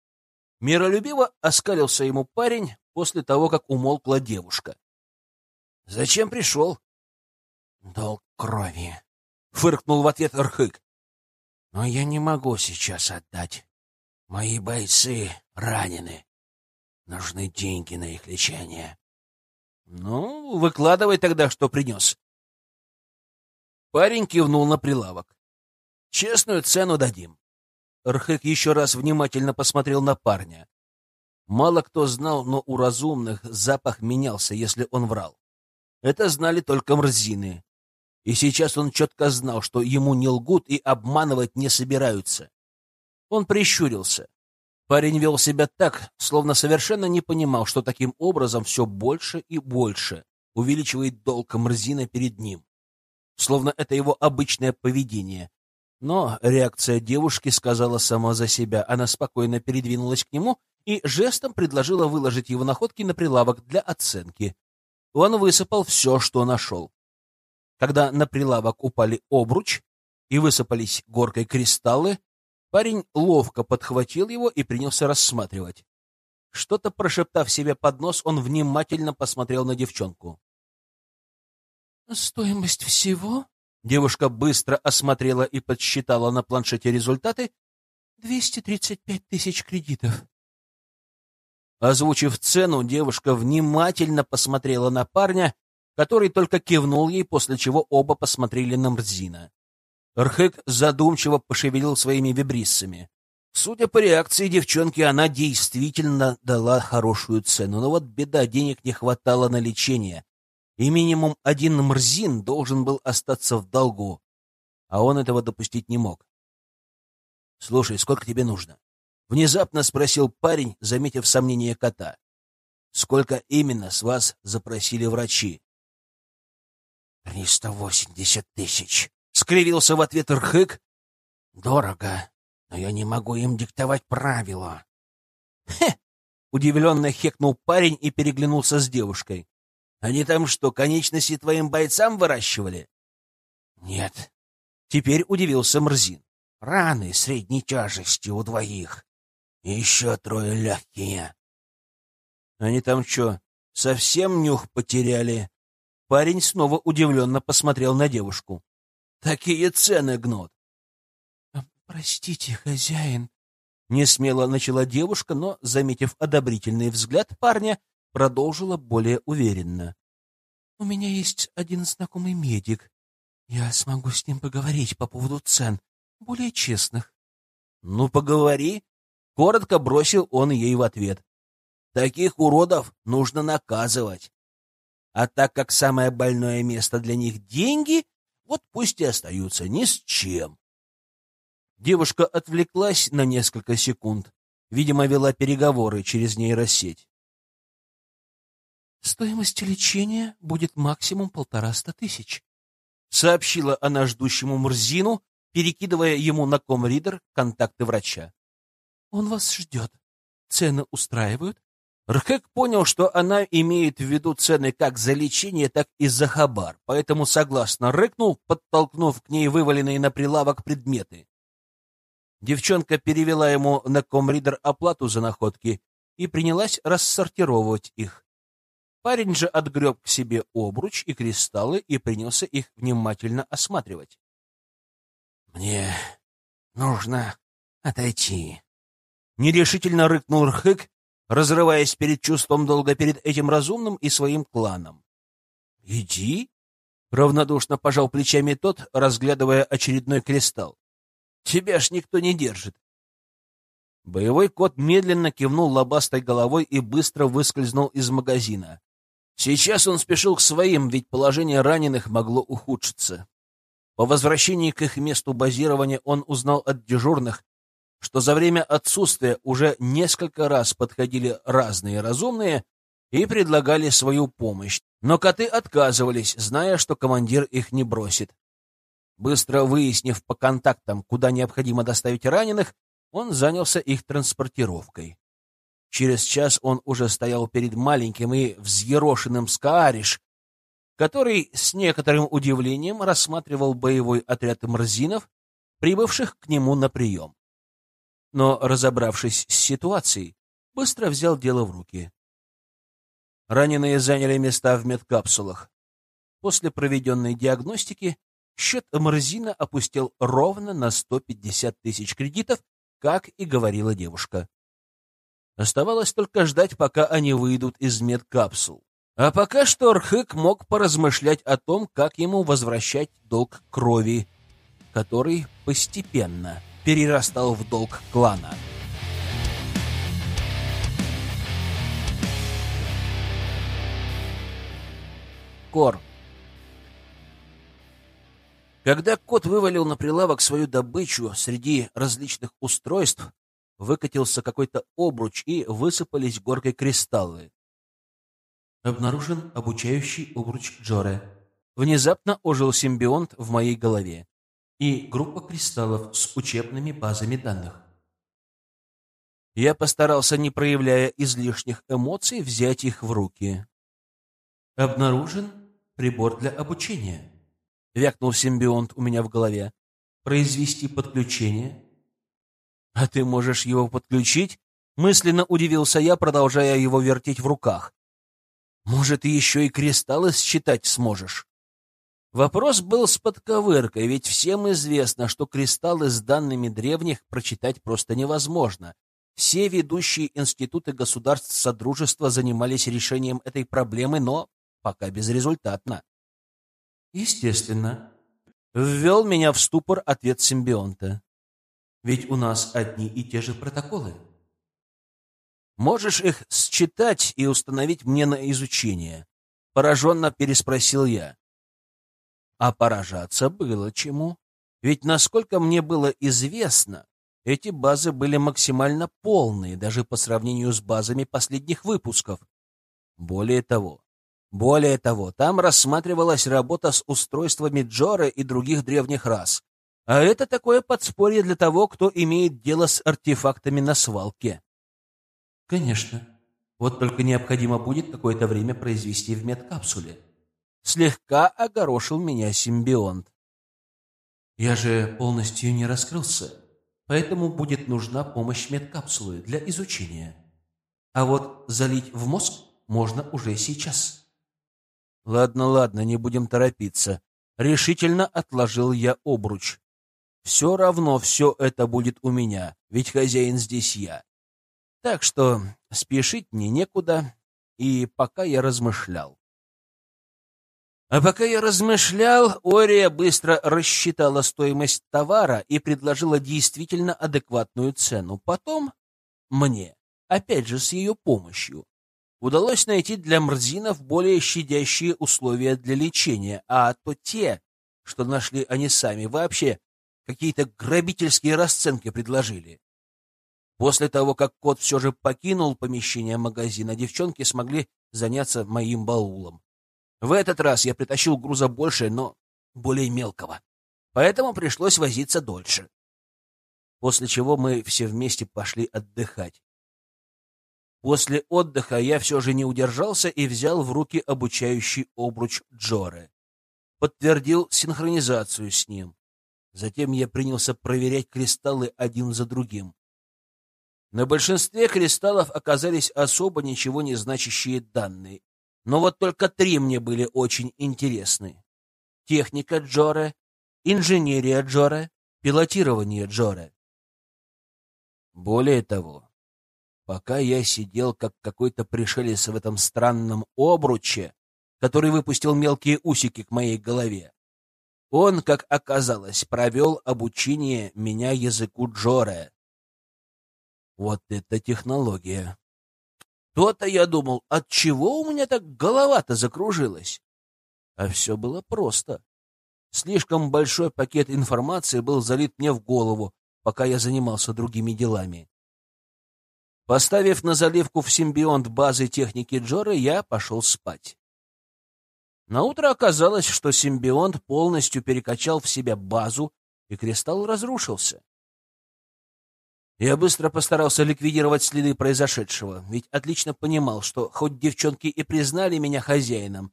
Миролюбиво оскалился ему парень после того, как умолкла девушка. «Зачем пришел?» «Долг крови», — фыркнул в ответ Архык. «Но я не могу сейчас отдать. Мои бойцы ранены. Нужны деньги на их лечение». «Ну, выкладывай тогда, что принес». Парень кивнул на прилавок. «Честную цену дадим». Архык еще раз внимательно посмотрел на парня. Мало кто знал, но у разумных запах менялся, если он врал. Это знали только мрзины. И сейчас он четко знал, что ему не лгут и обманывать не собираются. Он прищурился. Парень вел себя так, словно совершенно не понимал, что таким образом все больше и больше увеличивает долг Мрзина перед ним. Словно это его обычное поведение. Но реакция девушки сказала сама за себя. Она спокойно передвинулась к нему и жестом предложила выложить его находки на прилавок для оценки. Он высыпал все, что нашел. Когда на прилавок упали обруч и высыпались горкой кристаллы, Парень ловко подхватил его и принялся рассматривать. Что-то прошептав себе под нос, он внимательно посмотрел на девчонку. «Стоимость всего?» Девушка быстро осмотрела и подсчитала на планшете результаты. «Двести тридцать пять тысяч кредитов». Озвучив цену, девушка внимательно посмотрела на парня, который только кивнул ей, после чего оба посмотрели на Мрзина. Рхек задумчиво пошевелил своими вибриссами. Судя по реакции девчонки, она действительно дала хорошую цену, но вот беда, денег не хватало на лечение, и минимум один Мрзин должен был остаться в долгу, а он этого допустить не мог. — Слушай, сколько тебе нужно? — внезапно спросил парень, заметив сомнение кота. — Сколько именно с вас запросили врачи? — Триста восемьдесят тысяч, скривился в ответ Рхык. Дорого, но я не могу им диктовать правила. Хе! Удивленно хекнул парень и переглянулся с девушкой. Они там что, конечности твоим бойцам выращивали? Нет. Теперь удивился Мрзин. Раны средней тяжести у двоих. Еще трое легкие. Они там что, совсем нюх потеряли? Парень снова удивленно посмотрел на девушку. Такие цены гнут. А, простите, хозяин. Не смело начала девушка, но, заметив одобрительный взгляд парня, продолжила более уверенно. У меня есть один знакомый медик. Я смогу с ним поговорить по поводу цен, более честных. Ну, поговори. Коротко бросил он ей в ответ. Таких уродов нужно наказывать. А так как самое больное место для них — деньги, вот пусть и остаются ни с чем. Девушка отвлеклась на несколько секунд. Видимо, вела переговоры через нейросеть. «Стоимость лечения будет максимум полтораста тысяч», — сообщила она ждущему Мурзину, перекидывая ему на комридер контакты врача. «Он вас ждет. Цены устраивают?» Рхек понял, что она имеет в виду цены как за лечение, так и за хабар, поэтому согласно рыкнул, подтолкнув к ней вываленные на прилавок предметы. Девчонка перевела ему на комридер оплату за находки и принялась рассортировывать их. Парень же отгреб к себе обруч и кристаллы и принялся их внимательно осматривать. «Мне нужно отойти», — нерешительно рыкнул Рхык, разрываясь перед чувством долга перед этим разумным и своим кланом. «Иди», — равнодушно пожал плечами тот, разглядывая очередной кристалл. «Тебя ж никто не держит». Боевой кот медленно кивнул лобастой головой и быстро выскользнул из магазина. Сейчас он спешил к своим, ведь положение раненых могло ухудшиться. По возвращении к их месту базирования он узнал от дежурных, что за время отсутствия уже несколько раз подходили разные разумные и предлагали свою помощь, но коты отказывались, зная, что командир их не бросит. Быстро выяснив по контактам, куда необходимо доставить раненых, он занялся их транспортировкой. Через час он уже стоял перед маленьким и взъерошенным Скаариш, который с некоторым удивлением рассматривал боевой отряд мрзинов, прибывших к нему на прием. Но, разобравшись с ситуацией, быстро взял дело в руки. Раненые заняли места в медкапсулах. После проведенной диагностики счет Мрзина опустил ровно на 150 тысяч кредитов, как и говорила девушка. Оставалось только ждать, пока они выйдут из медкапсул. А пока что Рхык мог поразмышлять о том, как ему возвращать долг крови, который постепенно перерастал в долг клана. Кор. Когда кот вывалил на прилавок свою добычу среди различных устройств, выкатился какой-то обруч и высыпались горкой кристаллы. Обнаружен обучающий обруч Джоре. Внезапно ожил симбионт в моей голове. И группа кристаллов с учебными базами данных. Я постарался, не проявляя излишних эмоций, взять их в руки. Обнаружен прибор для обучения. Вякнул симбионт у меня в голове. Произвести подключение «А ты можешь его подключить?» Мысленно удивился я, продолжая его вертеть в руках. «Может, еще и кристаллы считать сможешь?» Вопрос был с подковыркой, ведь всем известно, что кристаллы с данными древних прочитать просто невозможно. Все ведущие институты государств Содружества занимались решением этой проблемы, но пока безрезультатно. Естественно. Ввел меня в ступор ответ симбионта. Ведь у нас одни и те же протоколы. Можешь их считать и установить мне на изучение? Пораженно переспросил я. А поражаться было чему? Ведь, насколько мне было известно, эти базы были максимально полные, даже по сравнению с базами последних выпусков. Более того, более того, там рассматривалась работа с устройствами Джора и других древних рас. А это такое подспорье для того, кто имеет дело с артефактами на свалке. Конечно. Вот только необходимо будет какое-то время произвести в медкапсуле. Слегка огорошил меня симбионт. Я же полностью не раскрылся, поэтому будет нужна помощь медкапсулы для изучения. А вот залить в мозг можно уже сейчас. Ладно, ладно, не будем торопиться. Решительно отложил я обруч. Все равно все это будет у меня, ведь хозяин здесь я. Так что спешить мне некуда, и пока я размышлял. А пока я размышлял, Ория быстро рассчитала стоимость товара и предложила действительно адекватную цену. Потом мне, опять же с ее помощью, удалось найти для мрзинов более щадящие условия для лечения, а то те, что нашли они сами, вообще какие-то грабительские расценки предложили. После того, как кот все же покинул помещение магазина, девчонки смогли заняться моим баулом. В этот раз я притащил груза больше, но более мелкого. Поэтому пришлось возиться дольше. После чего мы все вместе пошли отдыхать. После отдыха я все же не удержался и взял в руки обучающий обруч Джоре. Подтвердил синхронизацию с ним. Затем я принялся проверять кристаллы один за другим. На большинстве кристаллов оказались особо ничего не значащие данные, но вот только три мне были очень интересны. Техника Джоре, инженерия Джоре, пилотирование Джоре. Более того, пока я сидел как какой-то пришелец в этом странном обруче, который выпустил мелкие усики к моей голове, он, как оказалось, провел обучение меня языку Джоре. Вот это технология! То-то я думал, от чего у меня так голова-то закружилась? А все было просто. Слишком большой пакет информации был залит мне в голову, пока я занимался другими делами. Поставив на заливку в симбионт базы техники Джора, я пошел спать. На утро оказалось, что симбионт полностью перекачал в себя базу, и кристалл разрушился. Я быстро постарался ликвидировать следы произошедшего, ведь отлично понимал, что хоть девчонки и признали меня хозяином,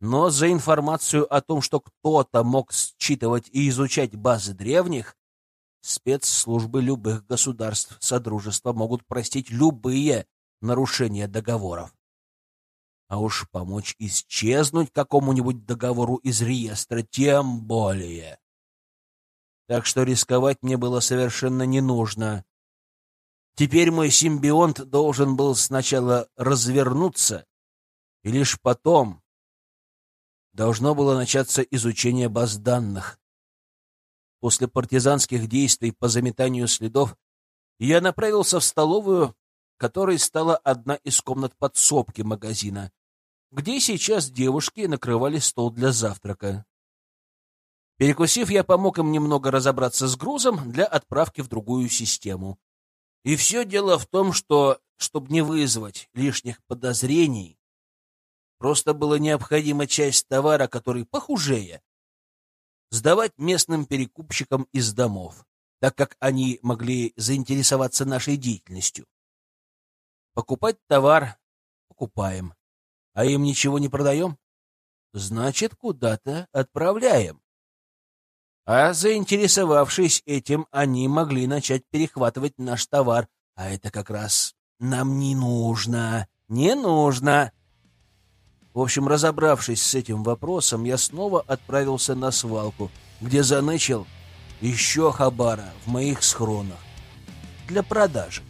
но за информацию о том, что кто-то мог считывать и изучать базы древних, спецслужбы любых государств Содружества могут простить любые нарушения договоров. А уж помочь исчезнуть какому-нибудь договору из реестра тем более. Так что рисковать мне было совершенно не нужно. Теперь мой симбионт должен был сначала развернуться, и лишь потом должно было начаться изучение баз данных. После партизанских действий по заметанию следов я направился в столовую, которой стала одна из комнат подсобки магазина, где сейчас девушки накрывали стол для завтрака. Перекусив, я помог им немного разобраться с грузом для отправки в другую систему. И все дело в том, что, чтобы не вызвать лишних подозрений, просто было необходимо часть товара, который похужее, сдавать местным перекупщикам из домов, так как они могли заинтересоваться нашей деятельностью. Покупать товар покупаем, а им ничего не продаем, значит, куда-то отправляем. А заинтересовавшись этим, они могли начать перехватывать наш товар, а это как раз нам не нужно. Не нужно. В общем, разобравшись с этим вопросом, я снова отправился на свалку, где занычил еще хабара в моих схронах для продажи.